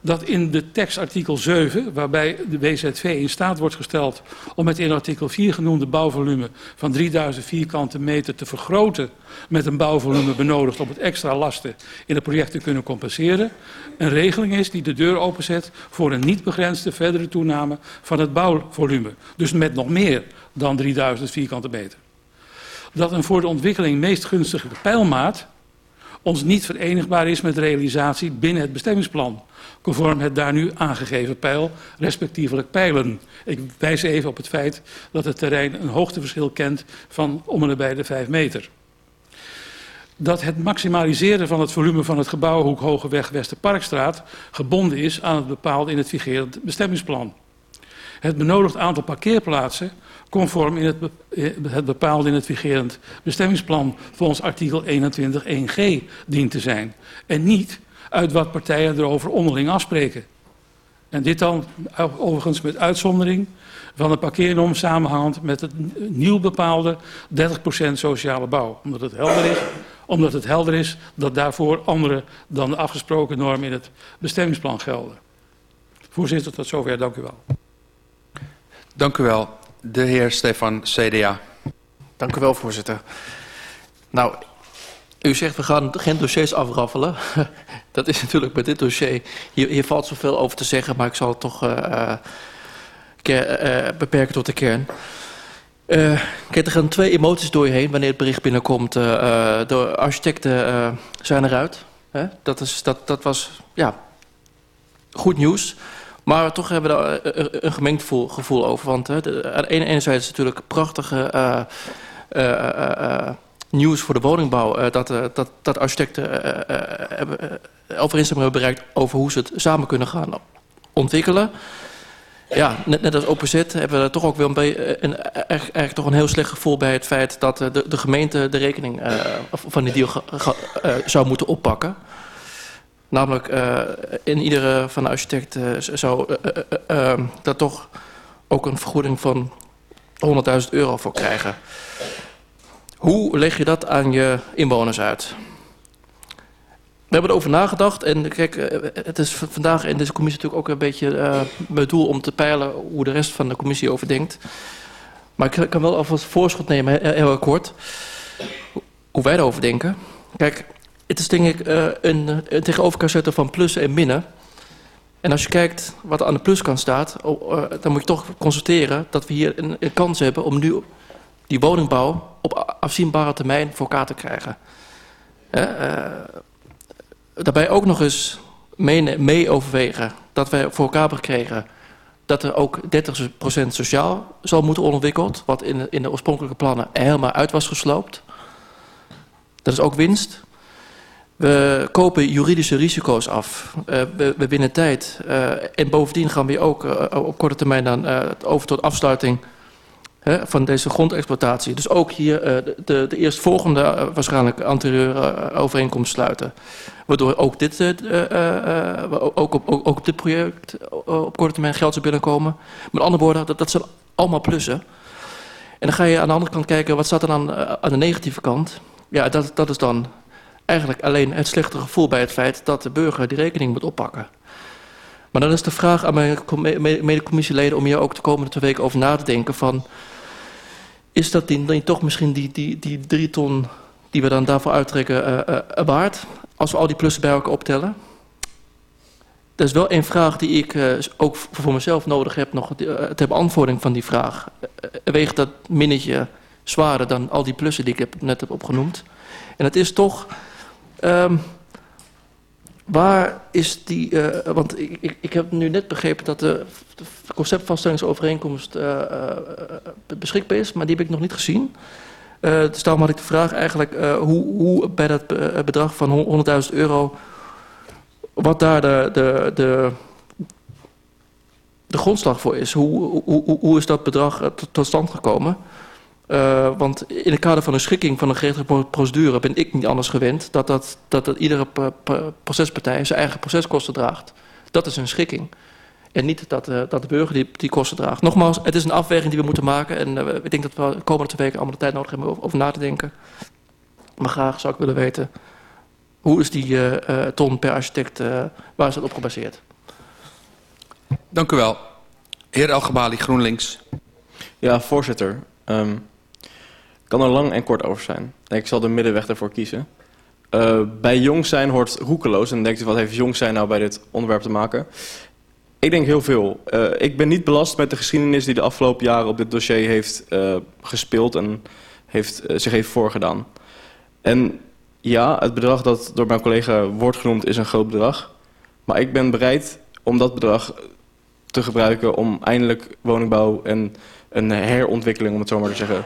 dat in de tekst artikel 7, waarbij de WZV in staat wordt gesteld om het in artikel 4 genoemde bouwvolume van 3000 vierkante meter te vergroten met een bouwvolume benodigd om het extra lasten in het project te kunnen compenseren, een regeling is die de deur openzet voor een niet begrensde verdere toename van het bouwvolume. Dus met nog meer dan 3000 vierkante meter. Dat een voor de ontwikkeling meest gunstige pijlmaat ons niet verenigbaar is met realisatie binnen het bestemmingsplan, conform het daar nu aangegeven pijl, respectievelijk pijlen. Ik wijs even op het feit dat het terrein een hoogteverschil kent van om en nabij de 5 meter. Dat het maximaliseren van het volume van het gebouw Hoek Hogeweg Westerparkstraat gebonden is aan het bepaalde in het vigerend bestemmingsplan. Het benodigd aantal parkeerplaatsen conform in het, het bepaalde in het vigerend bestemmingsplan volgens artikel 21.1g dient te zijn. En niet uit wat partijen erover onderling afspreken. En dit dan overigens met uitzondering van de parkeernorm samenhangend met het nieuw bepaalde 30% sociale bouw. Omdat het helder is, omdat het helder is dat daarvoor andere dan de afgesproken normen in het bestemmingsplan gelden. Voorzitter, tot zover. Dank u wel. Dank u wel. De heer Stefan, CDA. Dank u wel, voorzitter. Nou, u zegt we gaan geen dossiers afraffelen. Dat is natuurlijk bij dit dossier. Hier, hier valt zoveel over te zeggen, maar ik zal het toch uh, uh, beperken tot de kern. Uh, kijk, er gaan twee emoties door je heen wanneer het bericht binnenkomt. De architecten zijn eruit. Dat, is, dat, dat was ja, goed nieuws. Maar toch hebben we daar een gemengd gevoel, over. Want hè, de, het natuurlijk prachtige nieuws voor de woningbouw. dat, dat, dat architecten overeenstemming hebben bereikt over hoe ze het samen kunnen gaan ontwikkelen ja, net, als OPZ hebben we toch ook wel een, een, toch een heel slecht gevoel bij het feit dat de, de gemeente de rekening van die deal zou moeten oppakken. Namelijk uh, in iedere van de architect zou daar toch ook een vergoeding van 100.000 euro voor krijgen. Hoe leg je dat aan je inwoners uit? We hebben erover nagedacht en kijk, eh, het is vandaag in deze commissie natuurlijk ook een beetje mijn doel om te peilen hoe de rest van de commissie over denkt. Maar ik kan wel alvast voorschot nemen, heel kort, hoe wij erover denken. Kijk, het is denk ik uh, een, een tegenover zetten van plussen en minnen. En als je kijkt wat er aan de pluskant staat, uh, dan moet je toch constateren dat we hier een, kans hebben om nu die woningbouw op afzienbare termijn voor elkaar te krijgen. Uh, daarbij ook nog eens mee, mee overwegen dat wij voor elkaar hebben gekregen dat er ook 30% sociaal zal moeten ontwikkeld, wat in in de oorspronkelijke plannen helemaal uit was gesloopt. Dat is ook winst. We kopen juridische risico's af. Uh, we, winnen tijd. Uh, en bovendien gaan we ook uh, op korte termijn dan over tot afsluiting van deze grondexploitatie. Dus ook hier de, de, de eerstvolgende waarschijnlijk anterieure overeenkomst sluiten. Waardoor ook, dit, ook, op, ook, dit project op korte termijn geld zou binnenkomen. Met andere woorden, dat, dat zijn allemaal plussen. En dan ga je aan de andere kant kijken, wat staat er dan aan de negatieve kant? Ja, dat, dat is dan eigenlijk alleen het slechte gevoel bij het feit dat de burger die rekening moet oppakken. Maar dan is de vraag aan mijn medecommissieleden om hier ook de komende twee weken over na te denken van... Is dat dan toch misschien die, die, die drie ton die we dan daarvoor uittrekken uh, uh, waard? als we al die plussen bij elkaar optellen. Dat is wel een vraag die ik ook voor mezelf nodig heb nog ter beantwoording van die vraag. Weegt dat minnetje zwaarder dan al die plussen die ik net heb opgenoemd? En het is toch... Um, waar is die... want ik, ik, ik, heb nu net begrepen dat de, de conceptvaststellingsovereenkomst beschikbaar is, maar die heb ik nog niet gezien. Uh, dus daarom had ik de vraag eigenlijk uh, hoe, hoe, bij dat bedrag van 100.000 euro, wat daar de, de, de, de grondslag voor is. Hoe, hoe, hoe is dat bedrag tot stand gekomen? Uh, want in het kader van een schikking van een gerechtelijke procedure ben ik niet anders gewend dat, dat, dat, dat iedere procespartij zijn eigen proceskosten draagt. Dat is een schikking. En niet dat, uh, dat de burger die, die kosten draagt. Nogmaals, het is een afweging die we moeten maken. En uh, ik denk dat we de komende twee weken allemaal de tijd nodig hebben over, over na te denken. Maar graag zou ik willen weten, hoe is die uh, ton per architect, waar is dat op gebaseerd? Dank u wel. Heer Elgebali, GroenLinks. Ja, voorzitter. Um, kan er lang en kort over zijn. Ik zal de middenweg ervoor kiezen. Uh, bij jong zijn hoort roekeloos. En dan denkt u, wat heeft jong zijn nou bij dit onderwerp te maken? Ik denk heel veel. Uh, ik ben niet belast met de geschiedenis die de afgelopen jaren op dit dossier heeft uh, gespeeld en heeft, zich heeft voorgedaan. En ja, het bedrag dat door mijn collega wordt genoemd is een groot bedrag. Maar ik ben bereid om dat bedrag te gebruiken om eindelijk woningbouw en een herontwikkeling, om het zo maar te zeggen,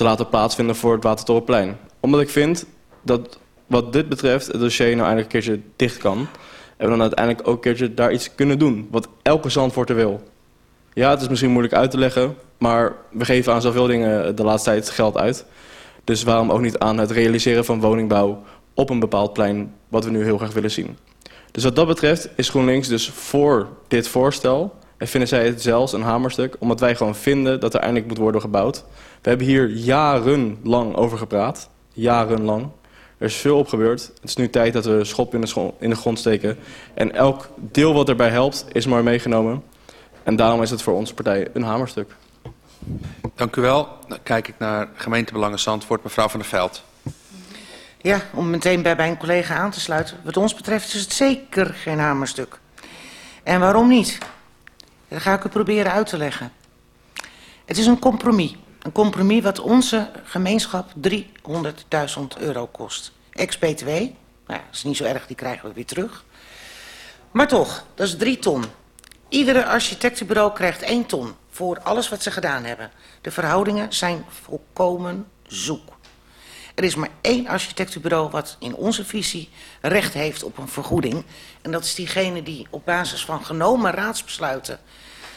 te laten plaatsvinden voor het Watertorenplein. Omdat ik vind dat wat dit betreft het dossier nou eindelijk een keertje dicht kan. En we dan uiteindelijk ook een keertje daar iets kunnen doen. Wat elke Zandvoorter wil. Ja, het is misschien moeilijk uit te leggen. Maar we geven aan zoveel dingen de laatste tijd geld uit. Dus waarom ook niet aan het realiseren van woningbouw op een bepaald plein... wat we nu heel graag willen zien. Dus wat dat betreft is GroenLinks dus voor dit voorstel... en vinden zij het zelfs een hamerstuk... omdat wij gewoon vinden dat er eindelijk moet worden gebouwd. We hebben hier jarenlang over gepraat. Jarenlang. Er is veel op gebeurd. Het is nu tijd dat we schop in de, scho- in de grond steken. En elk deel wat erbij helpt, is maar meegenomen. En daarom is het voor onze partij een hamerstuk. Dank u wel. Dan kijk ik naar gemeentebelangen Zandvoort. Mevrouw van der Veld. Ja, om meteen bij mijn collega aan te sluiten. Wat ons betreft is het zeker geen hamerstuk. En waarom niet? Dat ga ik u proberen uit te leggen. Het is een compromis. Een compromis wat onze gemeenschap 300.000 euro kost. Ex-BTW. Nou dat is niet zo erg, die krijgen we weer terug. Maar toch, dat is 3 ton. Iedere architectenbureau krijgt 1 ton voor alles wat ze gedaan hebben. De verhoudingen zijn volkomen zoek. Er is maar één architectenbureau wat in onze visie recht heeft op een vergoeding. En dat is diegene die op basis van genomen raadsbesluiten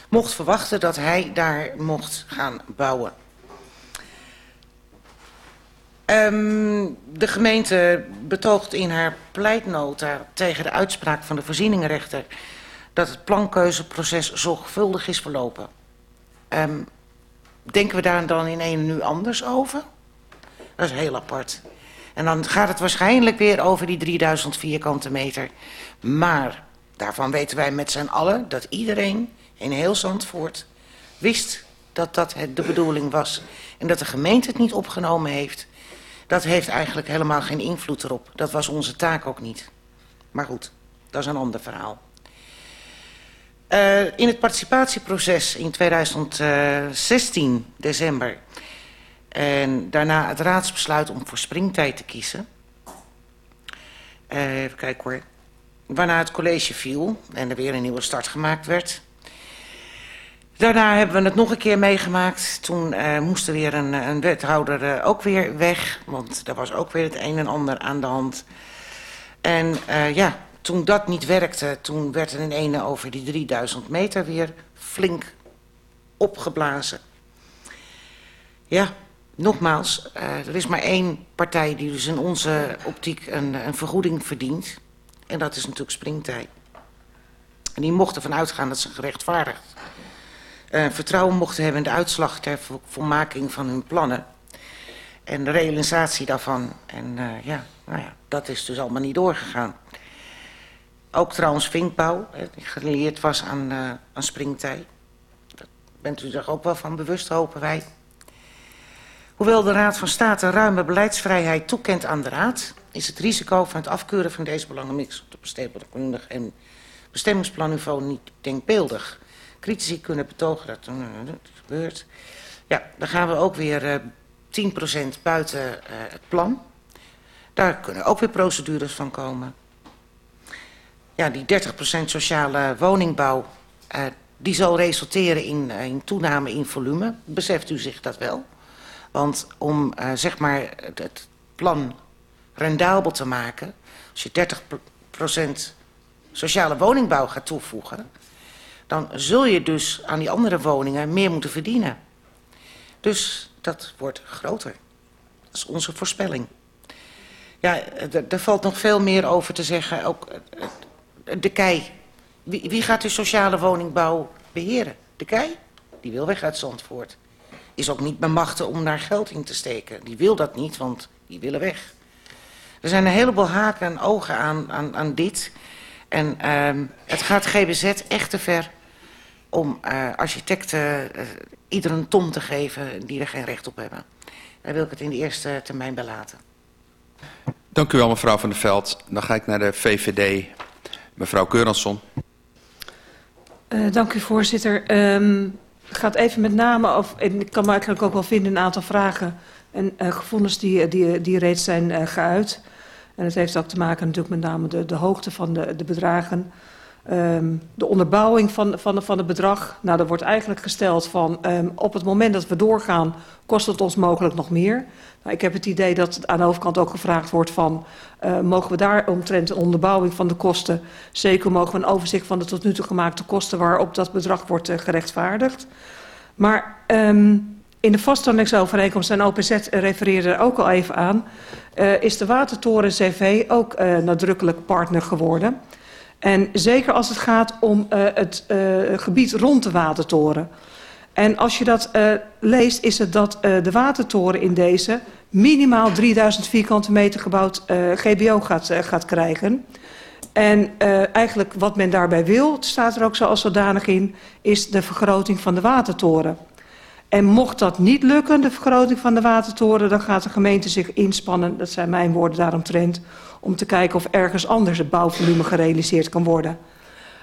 mocht verwachten dat hij daar mocht gaan bouwen. Um, de gemeente betoogt in haar pleitnota tegen de uitspraak van de voorzieningenrechter dat het plankeuzeproces zorgvuldig is verlopen. Um, denken we daar dan in een nu anders over? Dat is heel apart. En dan gaat het waarschijnlijk weer over die 3000 vierkante meter. Maar daarvan weten wij met z'n allen dat iedereen in heel Zandvoort wist dat dat de bedoeling was. En dat de gemeente het niet opgenomen heeft, dat heeft eigenlijk helemaal geen invloed erop. Dat was onze taak ook niet. Maar goed, dat is een ander verhaal. Uh, in het participatieproces in 2016, december, en daarna het raadsbesluit om voor springtijd te kiezen. Uh, even kijken hoor. Waarna het college viel en er weer een nieuwe start gemaakt werd. Daarna hebben we het nog een keer meegemaakt. Toen uh, moest er weer een, een wethouder uh, ook weer weg. Want er was ook weer het een en ander aan de hand. En ja, toen dat niet werkte, toen werd er in ene over die 3000 meter weer flink opgeblazen. Ja, nogmaals, er is maar één partij die dus in onze optiek een, een vergoeding verdient. En dat is natuurlijk Springtij. En die mochten ervan uitgaan dat ze gerechtvaardigd uh, vertrouwen mochten hebben in de uitslag ter volmaking van hun plannen. En de realisatie daarvan. En uh, ja, nou ja, dat is dus allemaal niet doorgegaan. Ook trouwens Vinkbouw, die gelieerd was aan, uh, aan Springtij. Daar bent u zich ook wel van bewust, hopen wij. Hoewel de Raad van State ruime beleidsvrijheid toekent aan de Raad... is het risico van het afkeuren van deze belangenmix... op de bestemmingsplanniveau niet denkbeeldig. Critici kunnen betogen dat dat gebeurt. Ja, dan gaan we ook weer uh, 10% buiten uh, het plan. Daar kunnen ook weer procedures van komen. Ja, die 30% sociale woningbouw... Uh, die zal resulteren in, in toename in volume. Beseft u zich dat wel? Want om zeg maar het, het plan rendabel te maken, als je 30% sociale woningbouw gaat toevoegen, dan zul je dus aan die andere woningen meer moeten verdienen. Dus dat wordt groter. Dat is onze voorspelling. Ja, er valt nog veel meer over te zeggen. Ook de KEI. Wie, wie gaat de sociale woningbouw beheren? De KEI? Die wil weg uit Zandvoort is ook niet bemachtigd om daar geld in te steken. Die wil dat niet, want die willen weg. Er zijn een heleboel haken en ogen aan, aan, aan dit. En um, het gaat GBZ echt te ver om uh, architecten uh, ieder een ton te geven die er geen recht op hebben. Daar wil ik het in de eerste termijn bij laten. Dank u wel, mevrouw Van der Veld. Dan ga ik naar de VVD. Mevrouw Keuransson. Uh, dank u, voorzitter. Um, Het gaat even met name en ik kan me eigenlijk ook wel vinden, een aantal vragen en uh, gevoelens die, die, die reeds zijn uh, geuit. En het heeft ook te maken natuurlijk met name de, de hoogte van de, de bedragen. Um, de onderbouwing van, van, van het bedrag. Nou, er wordt eigenlijk gesteld van um, op het moment dat we doorgaan, kost het ons mogelijk nog meer. Nou, ik heb het idee dat aan de overkant ook gevraagd wordt van uh, mogen we daar omtrent de onderbouwing van de kosten, zeker mogen we een overzicht van de tot nu toe gemaakte kosten waarop dat bedrag wordt uh, gerechtvaardigd. Maar um, in de vaststellingsovereenkomst, en OPZ refereerde er ook al even aan, uh, is de Watertoren CV ook nadrukkelijk partner geworden. En zeker als het gaat om uh, het gebied rond de Watertoren. En als je dat leest, is het dat de Watertoren in deze minimaal 3000 vierkante meter gebouwd GBO gaat, gaat krijgen. En eigenlijk wat men daarbij wil, staat er ook zo als zodanig in, is de vergroting van de Watertoren. En mocht dat niet lukken, de vergroting van de watertoren, dan gaat de gemeente zich inspannen, dat zijn mijn woorden daaromtrent, om te kijken of ergens anders het bouwvolume gerealiseerd kan worden.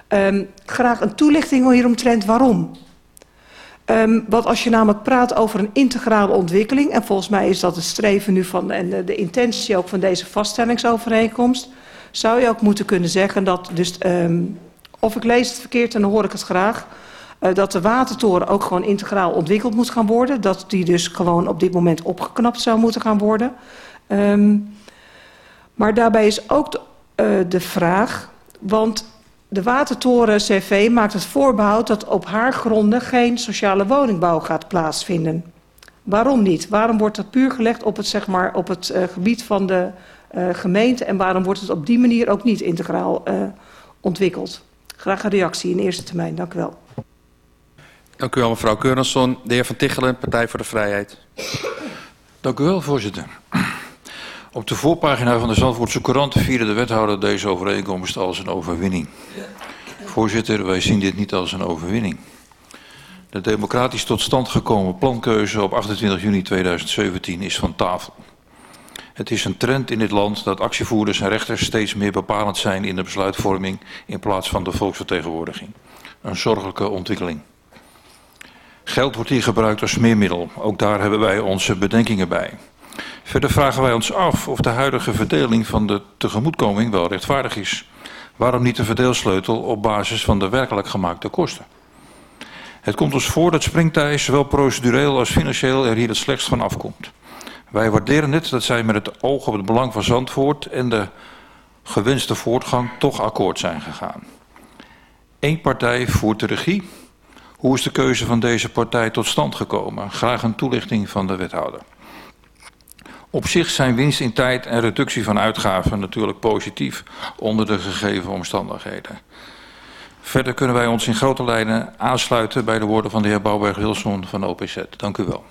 Um, graag een toelichting hieromtrent waarom. Um, want als je namelijk praat over een integrale ontwikkeling, en volgens mij is dat het streven nu van en de, de intentie ook van deze vaststellingsovereenkomst, zou je ook moeten kunnen zeggen dat, dus, um, of ik lees het verkeerd en dan hoor ik het graag, Uh, dat de watertoren ook gewoon integraal ontwikkeld moet gaan worden. Dat die dus gewoon op dit moment opgeknapt zou moeten gaan worden. Um, maar daarbij is ook de, uh, de vraag, want de watertoren CV maakt het voorbehoud dat op haar gronden geen sociale woningbouw gaat plaatsvinden. Waarom niet? Waarom wordt dat puur gelegd op het, zeg maar, op het uh, gebied van de gemeente en waarom wordt het op die manier ook niet integraal ontwikkeld? Graag een reactie in eerste termijn. Dank u wel. Dank u wel, mevrouw Keurensson. De heer Van Tichelen, Partij voor de Vrijheid. Dank u wel, voorzitter. Op de voorpagina van de Zandvoortse Courant vierde de wethouder deze overeenkomst als een overwinning. Voorzitter, wij zien dit niet als een overwinning. De democratisch tot stand gekomen plankeuze op 28 juni 2017 is van tafel. Het is een trend in dit land dat actievoerders en rechters steeds meer bepalend zijn in de besluitvorming in plaats van de volksvertegenwoordiging. Een zorgelijke ontwikkeling. Geld wordt hier gebruikt als smeermiddel. Ook daar hebben wij onze bedenkingen bij. Verder vragen wij ons af of de huidige verdeling van de tegemoetkoming wel rechtvaardig is. Waarom niet een verdeelsleutel op basis van de werkelijk gemaakte kosten? Het komt ons voor dat Springtij zowel procedureel als financieel er hier het slechtst van afkomt. Wij waarderen het dat zij met het oog op het belang van Zandvoort en de gewenste voortgang toch akkoord zijn gegaan. Eén partij voert de regie hoe is de keuze van deze partij tot stand gekomen? Graag een toelichting van de wethouder. Op zich zijn winst in tijd en reductie van uitgaven natuurlijk positief onder de gegeven omstandigheden. Verder kunnen wij ons in grote lijnen aansluiten bij de woorden van de heer Bouwberg-Wilson van OPZ. Dank u wel.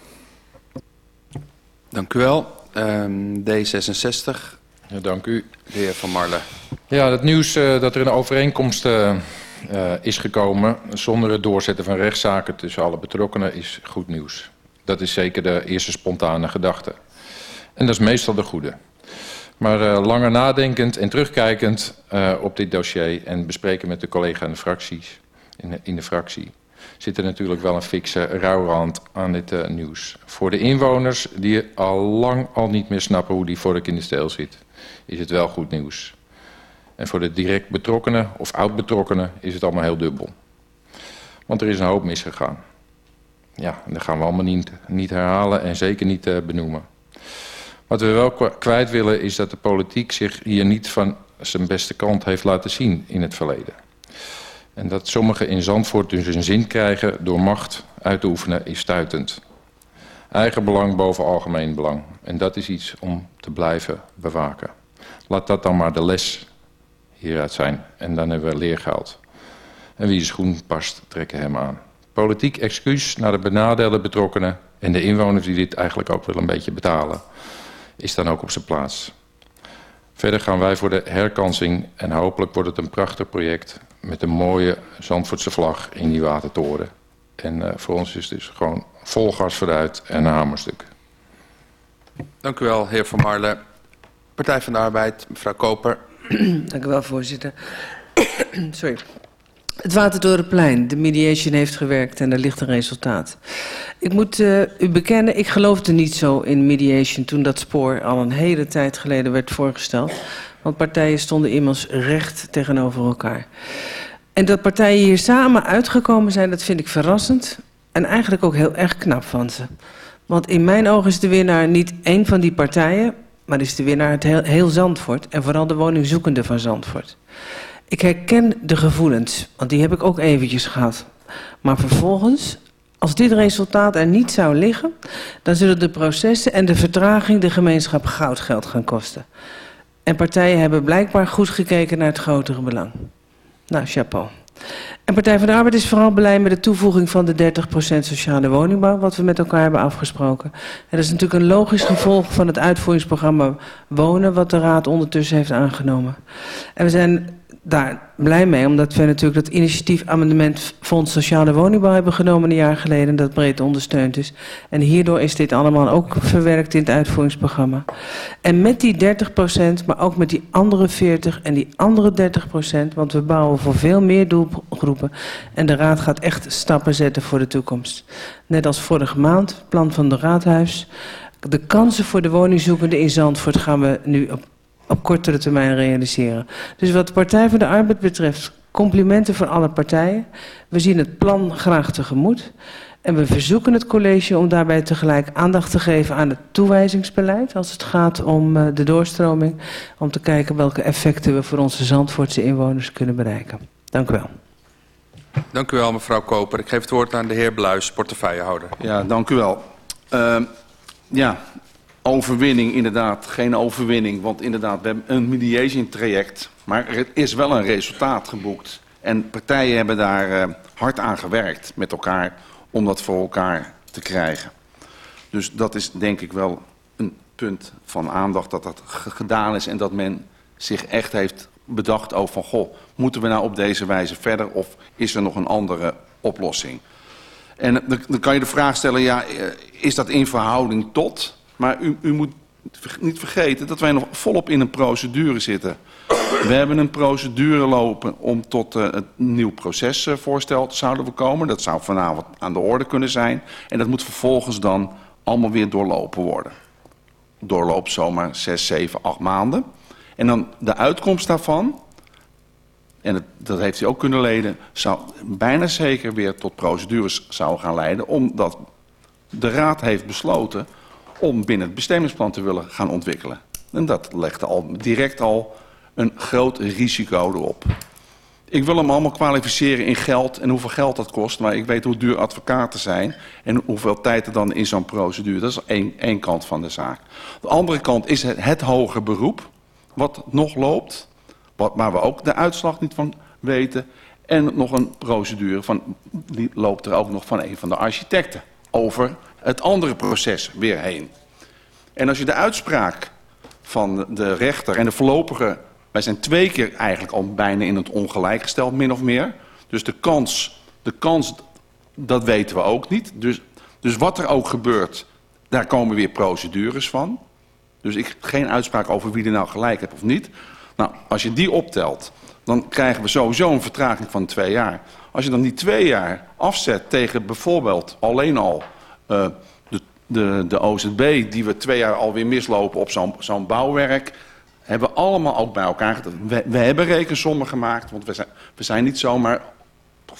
Dank u wel. Um, D66. Ja, dank u. De heer Van Marle. Ja, het nieuws uh, dat er een overeenkomst uh, uh, is gekomen zonder het doorzetten van rechtszaken tussen alle betrokkenen is goed nieuws. Dat is zeker de eerste spontane gedachte. En dat is meestal de goede. Maar uh, langer nadenkend en terugkijkend uh, op dit dossier en bespreken met de collega in de fracties, in de, in de fractie, zit er natuurlijk wel een fikse rouwrand aan dit nieuws. Voor de inwoners die al lang al niet meer snappen hoe die vork in de steel zit, is het wel goed nieuws. En voor de direct betrokkenen of oud-betrokkenen is het allemaal heel dubbel. Want er is een hoop misgegaan. Ja, en dat gaan we allemaal niet, niet herhalen en zeker niet uh, benoemen. Wat we wel kwijt willen is dat de politiek zich hier niet van zijn beste kant heeft laten zien in het verleden. En dat sommigen in Zandvoort dus een zin krijgen door macht uit te oefenen is stuitend. Eigen belang boven algemeen belang. En dat is iets om te blijven bewaken. Laat dat dan maar de les hieruit zijn. En dan hebben we leergeld. En wie de schoen past, trekken hem aan. Politiek excuus naar de benadeelde betrokkenen en de inwoners die dit eigenlijk ook wel een beetje betalen, is dan ook op zijn plaats. Verder gaan wij voor de herkansing en hopelijk wordt het een prachtig project met een mooie Zandvoortse vlag in die watertoren. En uh, voor ons is het dus gewoon vol gas vooruit en een hamerstuk. Dank u wel, heer Van Marle. Partij van de Arbeid, mevrouw Koper. Dank u wel, voorzitter. Sorry. Het Watertorenplein, de mediation heeft gewerkt en er ligt een resultaat. Ik moet uh, u bekennen, ik geloofde niet zo in mediation toen dat spoor al een hele tijd geleden werd voorgesteld. Want partijen stonden immers recht tegenover elkaar. En dat partijen hier samen uitgekomen zijn, dat vind ik verrassend. En eigenlijk ook heel erg knap van ze. Want in mijn ogen is de winnaar niet één van die partijen, maar is de winnaar het heel, heel Zandvoort en vooral de woningzoekende van Zandvoort. Ik herken de gevoelens, want die heb ik ook eventjes gehad. Maar vervolgens, als dit resultaat er niet zou liggen, dan zullen de processen en de vertraging de gemeenschap goudgeld gaan kosten. En partijen hebben blijkbaar goed gekeken naar het grotere belang. Nou, chapeau. En Partij van de Arbeid is vooral blij met de toevoeging van de 30% sociale woningbouw, wat we met elkaar hebben afgesproken. En dat is natuurlijk een logisch gevolg van het uitvoeringsprogramma Wonen, wat de Raad ondertussen heeft aangenomen. En we zijn daar blij mee, omdat we natuurlijk dat initiatiefamendement Fonds Sociale Woningbouw hebben genomen een jaar geleden, dat breed ondersteund is. En hierdoor is dit allemaal ook verwerkt in het uitvoeringsprogramma. En met die 30%, maar ook met die andere 40 en die andere 30%, want we bouwen voor veel meer doelgroepen. En de Raad gaat echt stappen zetten voor de toekomst. Net als vorige maand, plan van de Raadhuis. De kansen voor de woningzoekenden in Zandvoort gaan we nu op op kortere termijn realiseren. Dus wat de Partij voor de Arbeid betreft, complimenten voor alle partijen. We zien het plan graag tegemoet. En we verzoeken het college om daarbij tegelijk aandacht te geven aan het toewijzingsbeleid. Als het gaat om uh, de doorstroming. Om te kijken welke effecten we voor onze Zandvoortse inwoners kunnen bereiken. Dank u wel. Dank u wel, mevrouw Koper. Ik geef het woord aan de heer Bluis, portefeuillehouder. Ja, dank u wel. Uh, ja, overwinning inderdaad geen overwinning. Want inderdaad, we hebben een mediation traject. Maar er is wel een resultaat geboekt. En partijen hebben daar uh, hard aan gewerkt met elkaar om dat voor elkaar te krijgen. Dus dat is denk ik wel een punt van aandacht dat dat gedaan is. En dat men zich echt heeft bedacht over van... goh, moeten we nou op deze wijze verder of is er nog een andere oplossing? En dan kan je de vraag stellen, ja, eh, is dat in verhouding tot... Maar u, u moet niet vergeten dat wij nog volop in een procedure zitten. We hebben een procedure lopen om tot uh, het nieuw procesvoorstel zouden we komen. Dat zou vanavond aan de orde kunnen zijn. En dat moet vervolgens dan allemaal weer doorlopen worden. Doorloopt zomaar 6, 7, 8 maanden. En dan de uitkomst daarvan, en dat heeft hij ook kunnen leiden, zou bijna zeker weer tot procedures zou gaan leiden. Omdat de Raad heeft besloten om binnen het bestemmingsplan te willen gaan ontwikkelen. En dat legde al direct al een groot risico erop. Ik wil hem allemaal kwalificeren in geld en hoeveel geld dat kost. Maar ik weet hoe duur advocaten zijn en hoeveel tijd er dan in zo'n procedure. Dat is één, één kant van de zaak. De andere kant is het, het hoger beroep wat nog loopt. Wat, waar we ook de uitslag niet van weten. En nog een procedure van, die loopt er ook nog van een van de architecten. Over het andere proces weer heen. En als je de uitspraak van de rechter en de voorlopige... wij zijn twee keer eigenlijk al bijna in het ongelijk gesteld, min of meer. Dus de kans, de kans dat weten we ook niet. Dus, dus wat er ook gebeurt, daar komen weer procedures van. Dus ik geen uitspraak over wie er nou gelijk heeft of niet. Nou, als je die optelt, dan krijgen we sowieso een vertraging van twee jaar. Als je dan die twee jaar afzet tegen bijvoorbeeld alleen al uh, de, de, de OZB... die we twee jaar alweer mislopen op zo'n bouwwerk... hebben we allemaal ook bij elkaar... We, we hebben rekensommen gemaakt, want we zijn, we zijn niet zomaar...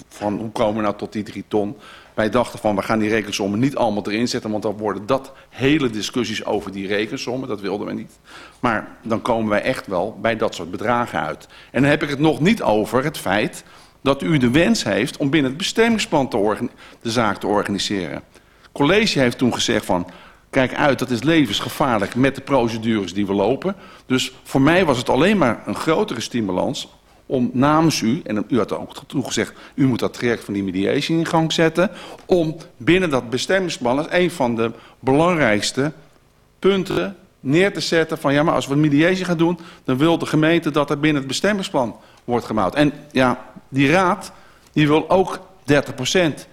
van hoe komen we nou tot die drie ton... Wij dachten van, we gaan die rekensommen niet allemaal erin zetten... want dan worden dat hele discussies over die rekensommen. Dat wilden we niet. Maar dan komen wij echt wel bij dat soort bedragen uit. En dan heb ik het nog niet over het feit dat u de wens heeft... om binnen het bestemmingsplan te de zaak te organiseren college heeft toen gezegd van... kijk uit, dat is levensgevaarlijk met de procedures die we lopen. Dus voor mij was het alleen maar een grotere stimulans om namens u, en u had ook toegezegd... u moet dat traject van die mediation in gang zetten... om binnen dat bestemmingsplan als een van de belangrijkste punten neer te zetten... van ja, maar als we een mediation gaan doen... dan wil de gemeente dat er binnen het bestemmingsplan wordt gebouwd. En ja, die raad, die wil ook 30 procent.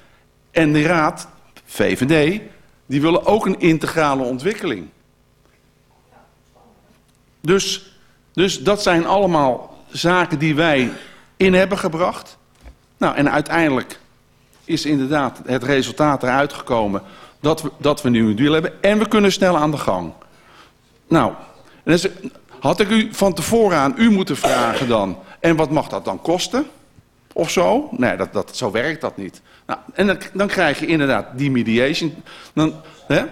En die raad, VVD, die willen ook een integrale ontwikkeling. Dus, dus dat zijn allemaal zaken die wij in hebben gebracht. Nou, en uiteindelijk is inderdaad het resultaat eruit gekomen dat we, dat we nu een deal hebben. En we kunnen snel aan de gang. Nou, is- had ik u van tevoren aan u moeten vragen dan... en wat mag dat dan kosten? Of zo? Nee, dat, dat, zo werkt dat niet. Nou, en dan, dan krijg je inderdaad die mediation. Dan, hè,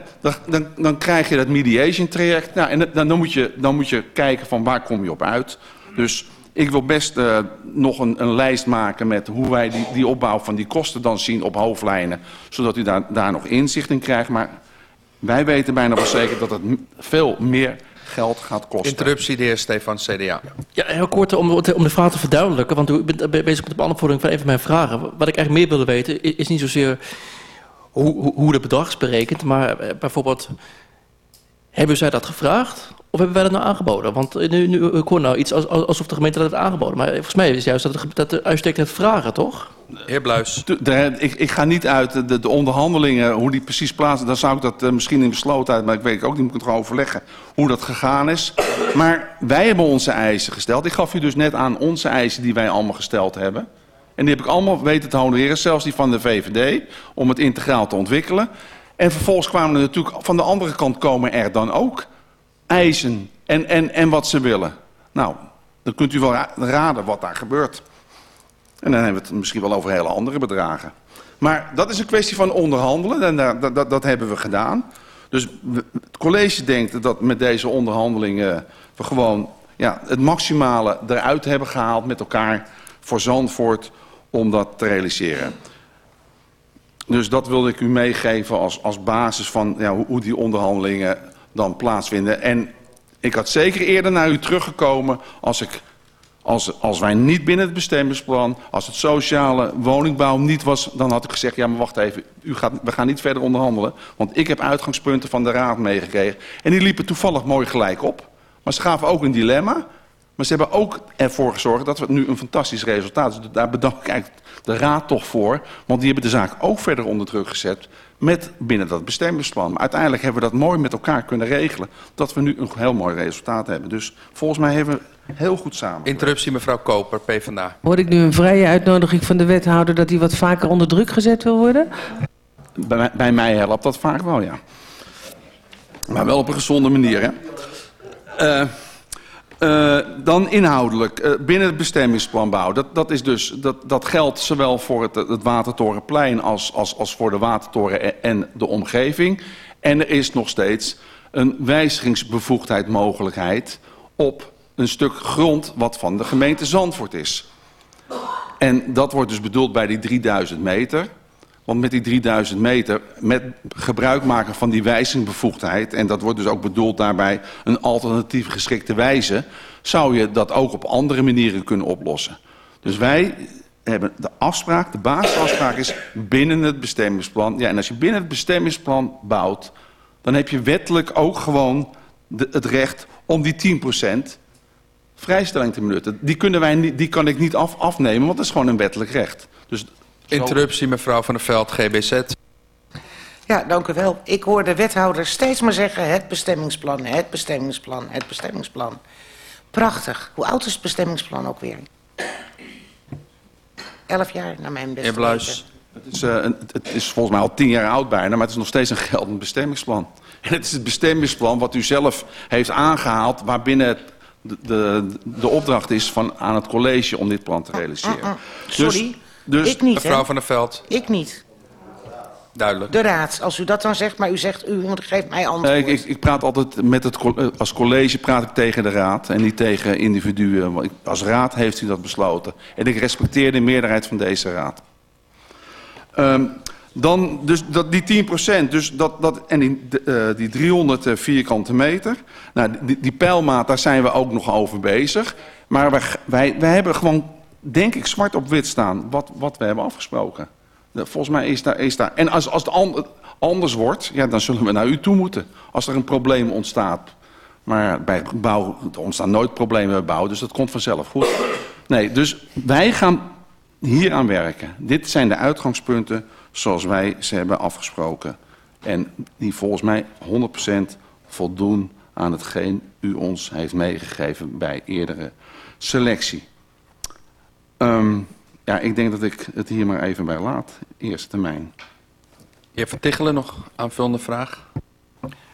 dan, dan, krijg je dat mediation traject. Nou, en dan, dan, moet je, dan moet je kijken van waar kom je op uit. Dus ik wil best eh, nog een, een lijst maken met hoe wij die, die opbouw van die kosten dan zien op hoofdlijnen. Zodat u daar, daar nog inzicht in krijgt. Maar wij weten bijna wel zeker dat het veel meer geld gaat kosten. Interruptie, de heer Stefan, CDA. Ja, heel kort om, om de vraag te verduidelijken, want u bent be- bezig met de beantwoording van een van mijn vragen. Wat ik eigenlijk meer wilde weten is niet zozeer hoe, hoe, hoe de bedrag is berekend, maar eh, bijvoorbeeld, hebben zij dat gevraagd of hebben wij dat nou aangeboden? Want eh, nu, nu ik hoor nou iets als- als- alsof de gemeente dat heeft aangeboden, maar volgens mij is het juist dat de, dat de uitstek het vragen, toch? Heer Bluis. De- de- ik, ik ga niet uit de, de, de onderhandelingen, hoe die precies plaatsen. Dan zou ik dat eh, misschien in beslotenheid, maar ik weet ook niet, moet ik het gewoon overleggen hoe dat gegaan is. Maar wij hebben onze eisen gesteld. Ik gaf u dus net aan onze eisen die wij allemaal gesteld hebben. En die heb ik allemaal weten te honoreren, zelfs die van de VVD, om het integraal te ontwikkelen. En vervolgens kwamen er natuurlijk, van de andere kant komen er dan ook eisen en, en, en wat ze willen. Nou, dan kunt u wel ra- raden wat daar gebeurt. En dan hebben we het misschien wel over hele andere bedragen. Maar dat is een kwestie van onderhandelen en dat, dat, dat hebben we gedaan. Dus het college denkt dat met deze onderhandelingen we gewoon ja, het maximale eruit hebben gehaald met elkaar voor Zandvoort om dat te realiseren. Dus dat wilde ik u meegeven als, als basis van ja, hoe die onderhandelingen dan plaatsvinden. En ik had zeker eerder naar u teruggekomen als, ik, als, als wij niet binnen het bestemmingsplan, als het sociale woningbouw niet was, dan had ik gezegd, ja maar wacht even, u gaat, we gaan niet verder onderhandelen. Want ik heb uitgangspunten van de raad meegekregen. En die liepen toevallig mooi gelijk op. Maar ze gaven ook een dilemma. Maar ze hebben ook ervoor gezorgd dat we nu een fantastisch resultaat. Dus daar bedank ik eigenlijk de raad toch voor. Want die hebben de zaak ook verder onder druk gezet met binnen dat bestemmingsplan. Maar uiteindelijk hebben we dat mooi met elkaar kunnen regelen. Dat we nu een heel mooi resultaat hebben. Dus volgens mij hebben we heel goed samen. Interruptie, mevrouw Koper, PvdA. Hoor ik nu een vrije uitnodiging van de wethouder dat hij wat vaker onder druk gezet wil worden? Bij, mij- bij mij helpt dat vaak wel, ja. Maar wel op een gezonde manier, hè. Eh, eh, dan inhoudelijk, eh, binnen het bestemmingsplanbouw. Dat, dat, is dus, dat, dat geldt zowel voor het, het Watertorenplein als, als, als voor de Watertoren en, de omgeving. En er is nog steeds een wijzigingsbevoegdheid mogelijkheid op een stuk grond wat van de gemeente Zandvoort is. En dat wordt dus bedoeld bij die 3000 meter. Want met die 3000 meter, met gebruik maken van die wijzingbevoegdheid... en dat wordt dus ook bedoeld daarbij een alternatief geschikte wijze... zou je dat ook op andere manieren kunnen oplossen. Dus wij hebben de afspraak, de basisafspraak is binnen het bestemmingsplan. Ja, en als je binnen het bestemmingsplan bouwt... dan heb je wettelijk ook gewoon het recht om die 10% vrijstelling te benutten. Die, kunnen wij die kan ik niet af, afnemen, want dat is gewoon een wettelijk recht. Dus Interruptie, mevrouw Van der Veld, GBZ. Ja, dank u wel. Ik hoor de wethouder steeds maar zeggen... het bestemmingsplan, het bestemmingsplan, het bestemmingsplan. Prachtig. Hoe oud is het bestemmingsplan ook weer? Elf jaar, naar mijn beste Bluis. Het is, eh, een- het is volgens mij al tien jaar oud bijna, maar het is nog steeds een geldend bestemmingsplan. En het is het bestemmingsplan wat u zelf heeft aangehaald, waarbinnen het de, de, de opdracht is van, aan het college om dit plan te realiseren. Mm, Sorry, Dus, dus ik niet, hè? Mevrouw Van der Veld, Ik niet. duidelijk. De raad, als u dat dan zegt, maar u zegt, u geeft mij antwoord. Nee, ik, ik, ik praat altijd met het, eh, als college praat ik tegen de raad en niet tegen individuen. Want Als raad heeft u dat besloten. En ik respecteer de meerderheid van deze raad. Ehm, dan dus dat, die 10% dus dat, dat, en die, de, eh, die 300 vierkante meter. Nou, die, die pijlmaat, daar zijn we ook nog over bezig. Maar wij, wij, wij hebben gewoon, denk ik, zwart op wit staan wat, wat we hebben afgesproken. Volgens mij is daar... Is daar en als, als het an- anders wordt, ja, dan zullen we naar u toe moeten. Als er een probleem ontstaat. Maar bij bouw ontstaan nooit problemen bij bouw, dus dat komt vanzelf goed. Nee, dus wij gaan hier aan werken. Dit zijn de uitgangspunten zoals wij ze hebben afgesproken. En die volgens mij 100% voldoen aan hetgeen u ons heeft meegegeven bij eerdere selectie. Ehm, ja, ik denk dat ik het hier maar even bij laat. Eerste termijn. Heer Van Tichelen, nog aanvullende vraag?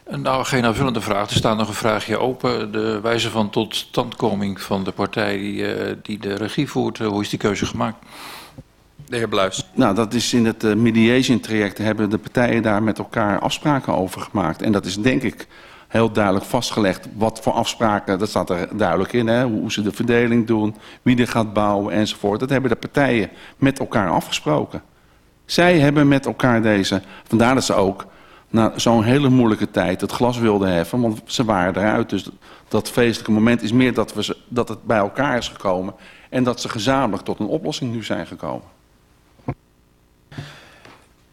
Nou, geen aanvullende vraag. Er staat nog een vraagje open. De wijze van totstandkoming van de partij die, uh, die de regie voert, uh, hoe is die keuze gemaakt? De heer Bluis. Nou, dat is in het mediation traject hebben de partijen daar met elkaar afspraken over gemaakt. En dat is denk ik heel duidelijk vastgelegd wat voor afspraken, dat staat er duidelijk in, hè, hoe ze de verdeling doen, wie er gaat bouwen enzovoort. Dat hebben de partijen met elkaar afgesproken. Zij hebben met elkaar deze, vandaar dat ze ook na zo'n hele moeilijke tijd het glas wilden heffen, want ze waren eruit. Dus dat feestelijke moment is meer dat, we, dat het bij elkaar is gekomen en dat ze gezamenlijk tot een oplossing nu zijn gekomen.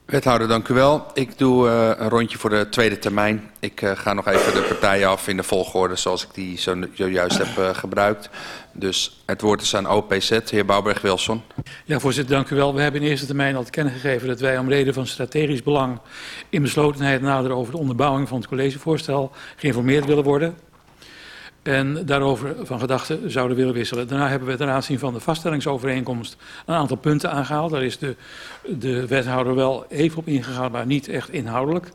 Wethouder, dank u wel. Ik doe uh, een rondje voor de tweede termijn. Ik uh, ga nog even de partijen af in de volgorde zoals ik die zo, zojuist heb uh, gebruikt. Dus het woord is aan OPZ. Heer Bouwberg-Wilson. Ja, voorzitter, dank u wel. We hebben in eerste termijn al te dat wij om reden van strategisch belang in beslotenheid nader over de onderbouwing van het collegevoorstel geïnformeerd willen worden en daarover van gedachten zouden willen wisselen. Daarna hebben we ten aanzien van de vaststellingsovereenkomst een aantal punten aangehaald. Daar is de, de wethouder wel even op ingegaan, maar niet echt inhoudelijk.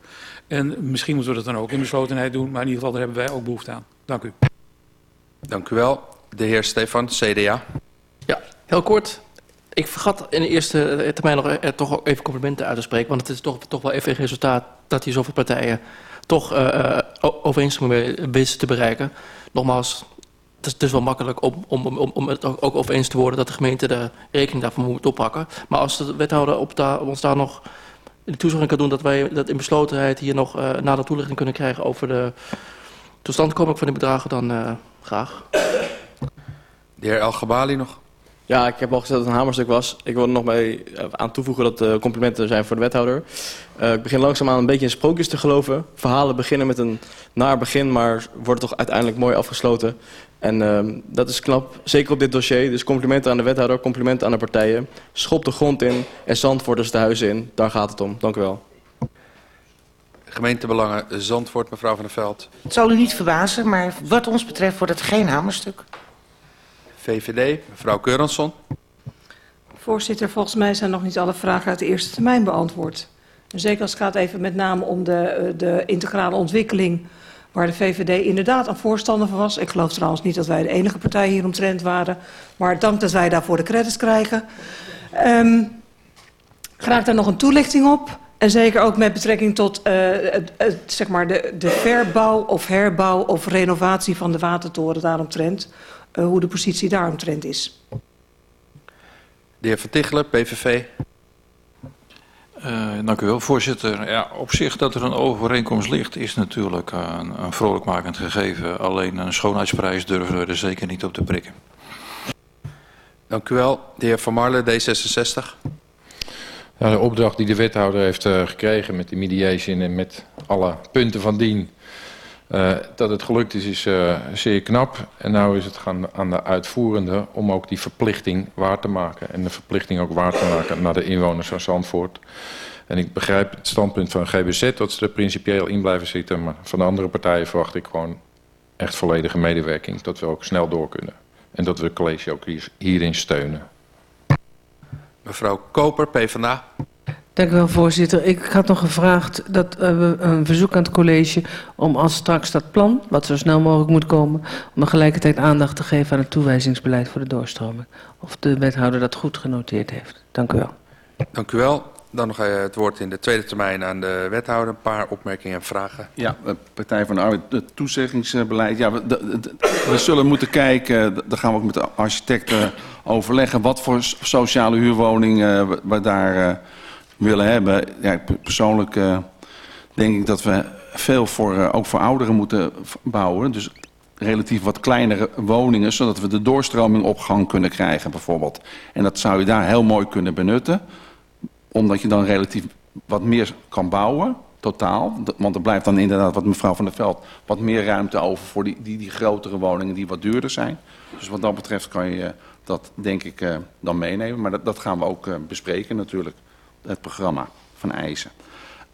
En misschien moeten we dat dan ook in beslotenheid doen, maar in ieder geval daar hebben wij ook behoefte aan. Dank u. Dank u wel. De heer Stefan, CDA. Ja, heel kort. Ik vergat in de eerste termijn nog er toch ook even complimenten uit te spreken. Want het is toch, toch wel even een resultaat dat hier zoveel partijen toch uh, overeenstemming wisten te bereiken nogmaals, het is, wel makkelijk om, om, om, om het ook over eens te worden dat de gemeente de rekening daarvoor moet oppakken. Maar als de wethouder op ons daar nog de toezegging kan doen dat wij dat in beslotenheid hier nog uh, nader toelichting kunnen krijgen over de totstandkoming van die bedragen, dan graag. De heer El Gabali nog. Ja, ik heb al gezegd dat het een hamerstuk was. Ik wil er nog mee aan toevoegen dat de complimenten zijn voor de wethouder. Uh, ik begin langzaamaan een beetje in sprookjes te geloven. Verhalen beginnen met een naar begin, maar worden toch uiteindelijk mooi afgesloten. En uh, dat is knap, zeker op dit dossier. Dus complimenten aan de wethouder, complimenten aan de partijen. Schop de grond in en Zandvoorters de huizen in. Daar gaat het om. Dank u wel. Gemeentebelangen Zandvoort, mevrouw van der Veld. Het zal u niet verbazen, maar wat ons betreft wordt het geen hamerstuk. VVD, mevrouw Keuransson. Voorzitter, volgens mij zijn nog niet alle vragen uit de eerste termijn beantwoord. Zeker als het gaat even met name om de, de integrale ontwikkeling... waar de VVD inderdaad een voorstander van was. Ik geloof trouwens niet dat wij de enige partij hier omtrent waren. Maar dank dat wij daarvoor de credits krijgen. Um, graag daar nog een toelichting op. En zeker ook met betrekking tot uh, het, het, zeg maar de, de verbouw of herbouw of renovatie van de watertoren daaromtrent. Uh, hoe de positie daaromtrent is. De heer Van Tichelen, PVV. Uh, dank u wel, voorzitter. Ja, op zich dat er een overeenkomst ligt is natuurlijk een, een vrolijkmakend gegeven. Alleen een schoonheidsprijs durven we er zeker niet op te prikken. Dank u wel. De heer Van Marle, D66. De opdracht die de wethouder heeft uh, gekregen met de mediation en met alle punten van dien... Uh, dat het gelukt is, is uh, zeer knap. En nu is het gaan aan de uitvoerende om ook die verplichting waar te maken. En de verplichting ook waar te maken naar de inwoners van Zandvoort. En ik begrijp het standpunt van GBZ dat ze er principieel in blijven zitten. Maar van de andere partijen verwacht ik gewoon echt volledige medewerking. Dat we ook snel door kunnen. En dat we het college ook hier, hierin steunen. Mevrouw Koper, PvdA. Dank u wel, voorzitter. Ik had nog gevraagd dat uh, we een verzoek aan het college om als straks dat plan, wat zo snel mogelijk moet komen, om tegelijkertijd aandacht te geven aan het toewijzingsbeleid voor de doorstroming. Of de wethouder dat goed genoteerd heeft. Dank u wel. Dank u wel. Dan nog het woord in de tweede termijn aan de wethouder. Een paar opmerkingen en vragen. Ja, Partij van de Arbeid, het toezeggingsbeleid. Ja, we, zullen moeten kijken, daar gaan we ook met de architecten overleggen, wat voor sociale huurwoningen we, daar... Uh, willen hebben. Ja, persoonlijk denk ik dat we veel voor, ook voor ouderen moeten bouwen. Dus relatief wat kleinere woningen, zodat we de doorstroming op gang kunnen krijgen bijvoorbeeld. En dat zou je daar heel mooi kunnen benutten, omdat je dan relatief wat meer kan bouwen, totaal. Want er blijft dan inderdaad, wat mevrouw van der Veld, wat meer ruimte over voor die, die, die grotere woningen die wat duurder zijn. Dus wat dat betreft kan je dat denk ik uh, dan meenemen. Maar dat, dat gaan we ook uh, bespreken natuurlijk het programma van eisen.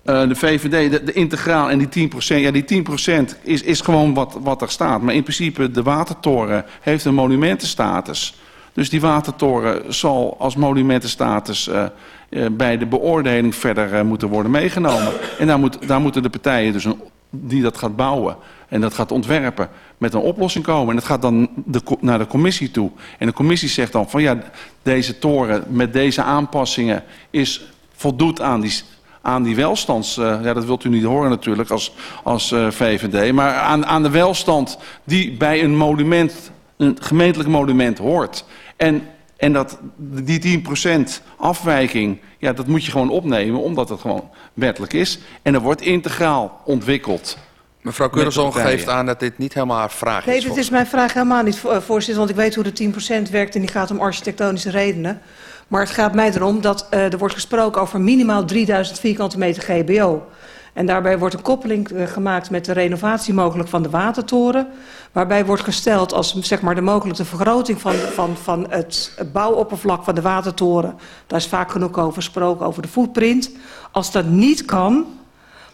Uh, de VVD, de, de, integraal en die 10%, ja die 10% is, is gewoon wat, wat er staat. Maar in principe, de Watertoren heeft een monumentenstatus. Dus die watertoren zal als monumentenstatus uh, uh, bij de beoordeling verder uh, moeten worden meegenomen. En daar, moet, daar moeten de partijen dus die dat gaat bouwen en dat gaat ontwerpen met een oplossing komen. En dat gaat dan de, naar de commissie toe. En de commissie zegt dan van ja, deze toren met deze aanpassingen is voldoet aan die, aan die welstands... Ja, dat wilt u niet horen natuurlijk als, als VVD... maar aan, aan de welstand die bij een monument, een gemeentelijk monument hoort. En, en dat, die 10% afwijking, ja, dat moet je gewoon opnemen... omdat het gewoon wettelijk is. En er wordt integraal ontwikkeld... Mevrouw Keurenson geeft aan dat dit niet helemaal haar vraag nee, is. Nee, dit is mijn vraag helemaal niet, voorzitter. Want ik weet hoe de 10% werkt en die gaat om architectonische redenen. Maar het gaat mij erom dat uh, er wordt gesproken over minimaal 3000 vierkante meter GBO. En daarbij wordt een koppeling uh, gemaakt met de renovatie mogelijk van de watertoren. Waarbij wordt gesteld als zeg maar, de mogelijke vergroting van, van, van het bouwoppervlak van de watertoren. Daar is vaak genoeg over gesproken, over de footprint. Als dat niet kan,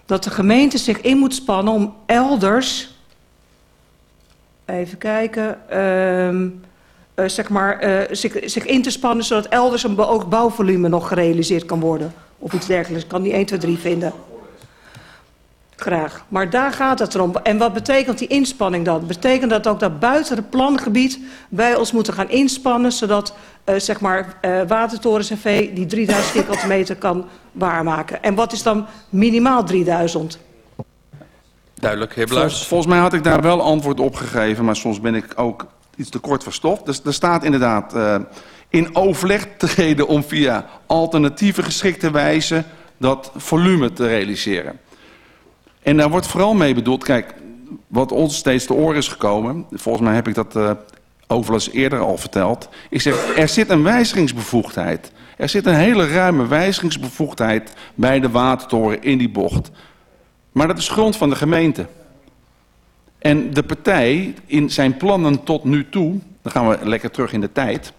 dat de gemeente zich in moet spannen om elders... Even kijken... Uh, uh, zeg maar, uh, zich, zich, in te spannen zodat elders een bouwvolume nog gerealiseerd kan worden. Of iets dergelijks. Ik kan die 1, 2, 3 vinden. Graag. Maar daar gaat het om. En wat betekent die inspanning dan? Betekent dat ook dat buiten het plangebied wij ons moeten gaan inspannen... zodat uh, zeg maar, uh, Watertoren CV die 3000 vierkante meter kan waarmaken? En wat is dan minimaal 3000? Duidelijk, heer Bluis. Vol, volgens mij had ik daar wel antwoord op gegeven... maar soms ben ik ook iets te kort van stof. Dus er staat inderdaad uh, in overleg treden om via alternatieve geschikte wijze dat volume te realiseren. En daar wordt vooral mee bedoeld, kijk, wat ons steeds te oren is gekomen, volgens mij heb ik dat uh, eens eerder al verteld. Ik zeg, er zit een wijzigingsbevoegdheid. Er zit een hele ruime wijzigingsbevoegdheid bij de watertoren in die bocht. Maar dat is grond van de gemeente. En de partij in zijn plannen tot nu toe, dan gaan we lekker terug in de tijd.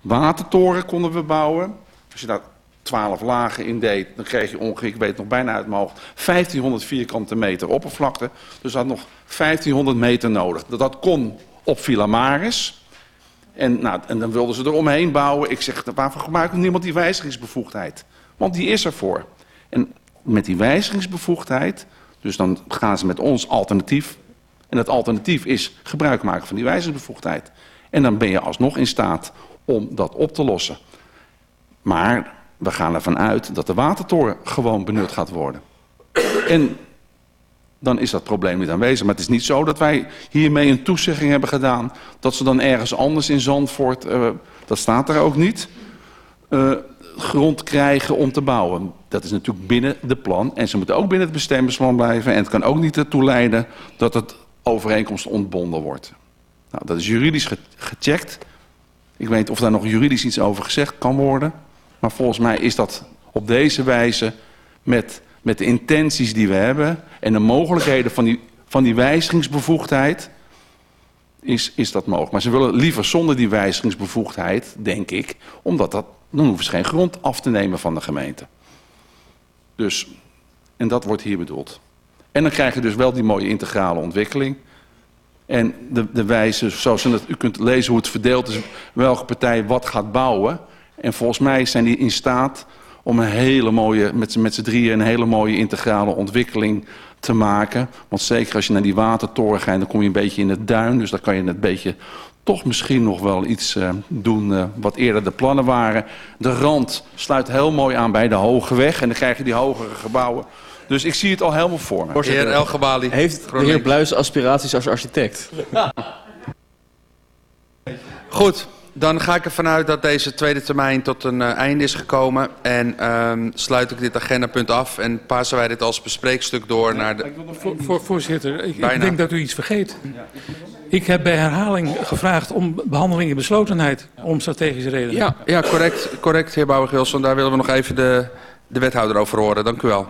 Watertoren konden we bouwen. Als je daar 12 lagen in deed, dan kreeg je ongeveer, ik weet nog bijna uit mijn hoofd, 1500 vierkante meter oppervlakte. Dus dat had nog 1500 meter nodig. Dat, dat kon op Villa Maris. En, nou, en dan wilden ze er omheen bouwen. Ik zeg, waarvoor gebruikt niemand die wijzigingsbevoegdheid? Want die is ervoor. En met die wijzigingsbevoegdheid, dus dan gaan ze met ons alternatief en het alternatief is gebruik maken van die wijzingsbevoegdheid. En dan ben je alsnog in staat om dat op te lossen. Maar we gaan ervan uit dat de watertoren gewoon benut gaat worden. En dan is dat probleem niet aanwezig. Maar het is niet zo dat wij hiermee een toezegging hebben gedaan... dat ze dan ergens anders in Zandvoort, uh, dat staat er ook niet... Uh, grond krijgen om te bouwen. Dat is natuurlijk binnen de plan. En ze moeten ook binnen het bestemmingsplan blijven. En het kan ook niet ertoe leiden dat het overeenkomst ontbonden wordt. Nou, dat is juridisch ge gecheckt. Ik weet of daar nog juridisch iets over gezegd kan worden. Maar volgens mij is dat op deze wijze met, met de intenties die we hebben... en de mogelijkheden van die, van die wijzigingsbevoegdheid... Is, is dat mogelijk. Maar ze willen liever zonder die wijzigingsbevoegdheid, denk ik... omdat dat, dan hoeven ze geen grond af te nemen van de gemeente. Dus, en dat wordt hier bedoeld. En dan krijg je dus wel die mooie integrale ontwikkeling. En de, de wijze, zoals u kunt lezen hoe het verdeeld is, welke partij wat gaat bouwen. En volgens mij zijn die in staat om een hele mooie, met, met z'n drieën een hele mooie integrale ontwikkeling te maken. Want zeker als je naar die watertoren gaat, dan kom je een beetje in het duin. Dus dan kan je een beetje toch misschien nog wel iets uh, doen uh, wat eerder de plannen waren. De rand sluit heel mooi aan bij de hoge weg. En dan krijg je die hogere gebouwen. Dus ik zie het al helemaal voor me. Heer El Gabali. Heeft de heer Bluis aspiraties als architect? Goed, dan ga ik ervan uit dat deze tweede termijn tot een uh, einde is gekomen. En um, sluit ik dit agendapunt af en passen wij dit als bespreekstuk door ja, naar de... Voor, voor, voorzitter, ik, ik, denk dat u iets vergeet. Ik heb bij herhaling gevraagd om behandeling in beslotenheid om strategische redenen. Ja, ja correct, correct heer Bouwer-Gilson. Daar willen we nog even de, de wethouder over horen. Dank u wel.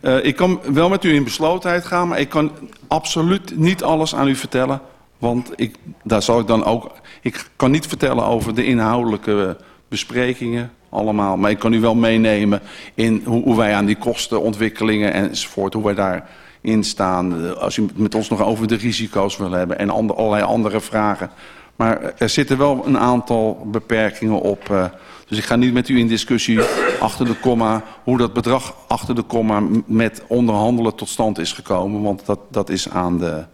Uh, ik kan wel met u in beslotenheid gaan, maar ik kan absoluut niet alles aan u vertellen. Want ik, daar zal ik dan ook... Ik kan niet vertellen over de inhoudelijke besprekingen allemaal. Maar ik kan u wel meenemen in hoe, hoe wij aan die kostenontwikkelingen enzovoort... hoe wij daarin staan. Als u met ons nog over de risico's wil hebben en allerlei andere vragen... Maar er zitten wel een aantal beperkingen op. eh, dus ik ga niet met u in discussie achter de komma... hoe dat bedrag achter de komma met onderhandelen tot stand is gekomen. Want dat, dat is aan de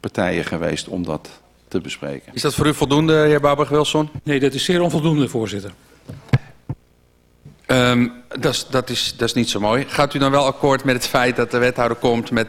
partijen geweest om dat te bespreken. Is dat voor u voldoende, heer Bouwberg-Wilson? Nee, dat is zeer onvoldoende, voorzitter. Ehm, dat, is, dat, is, dat is niet zo mooi. Gaat u dan wel akkoord met het feit dat de wethouder komt met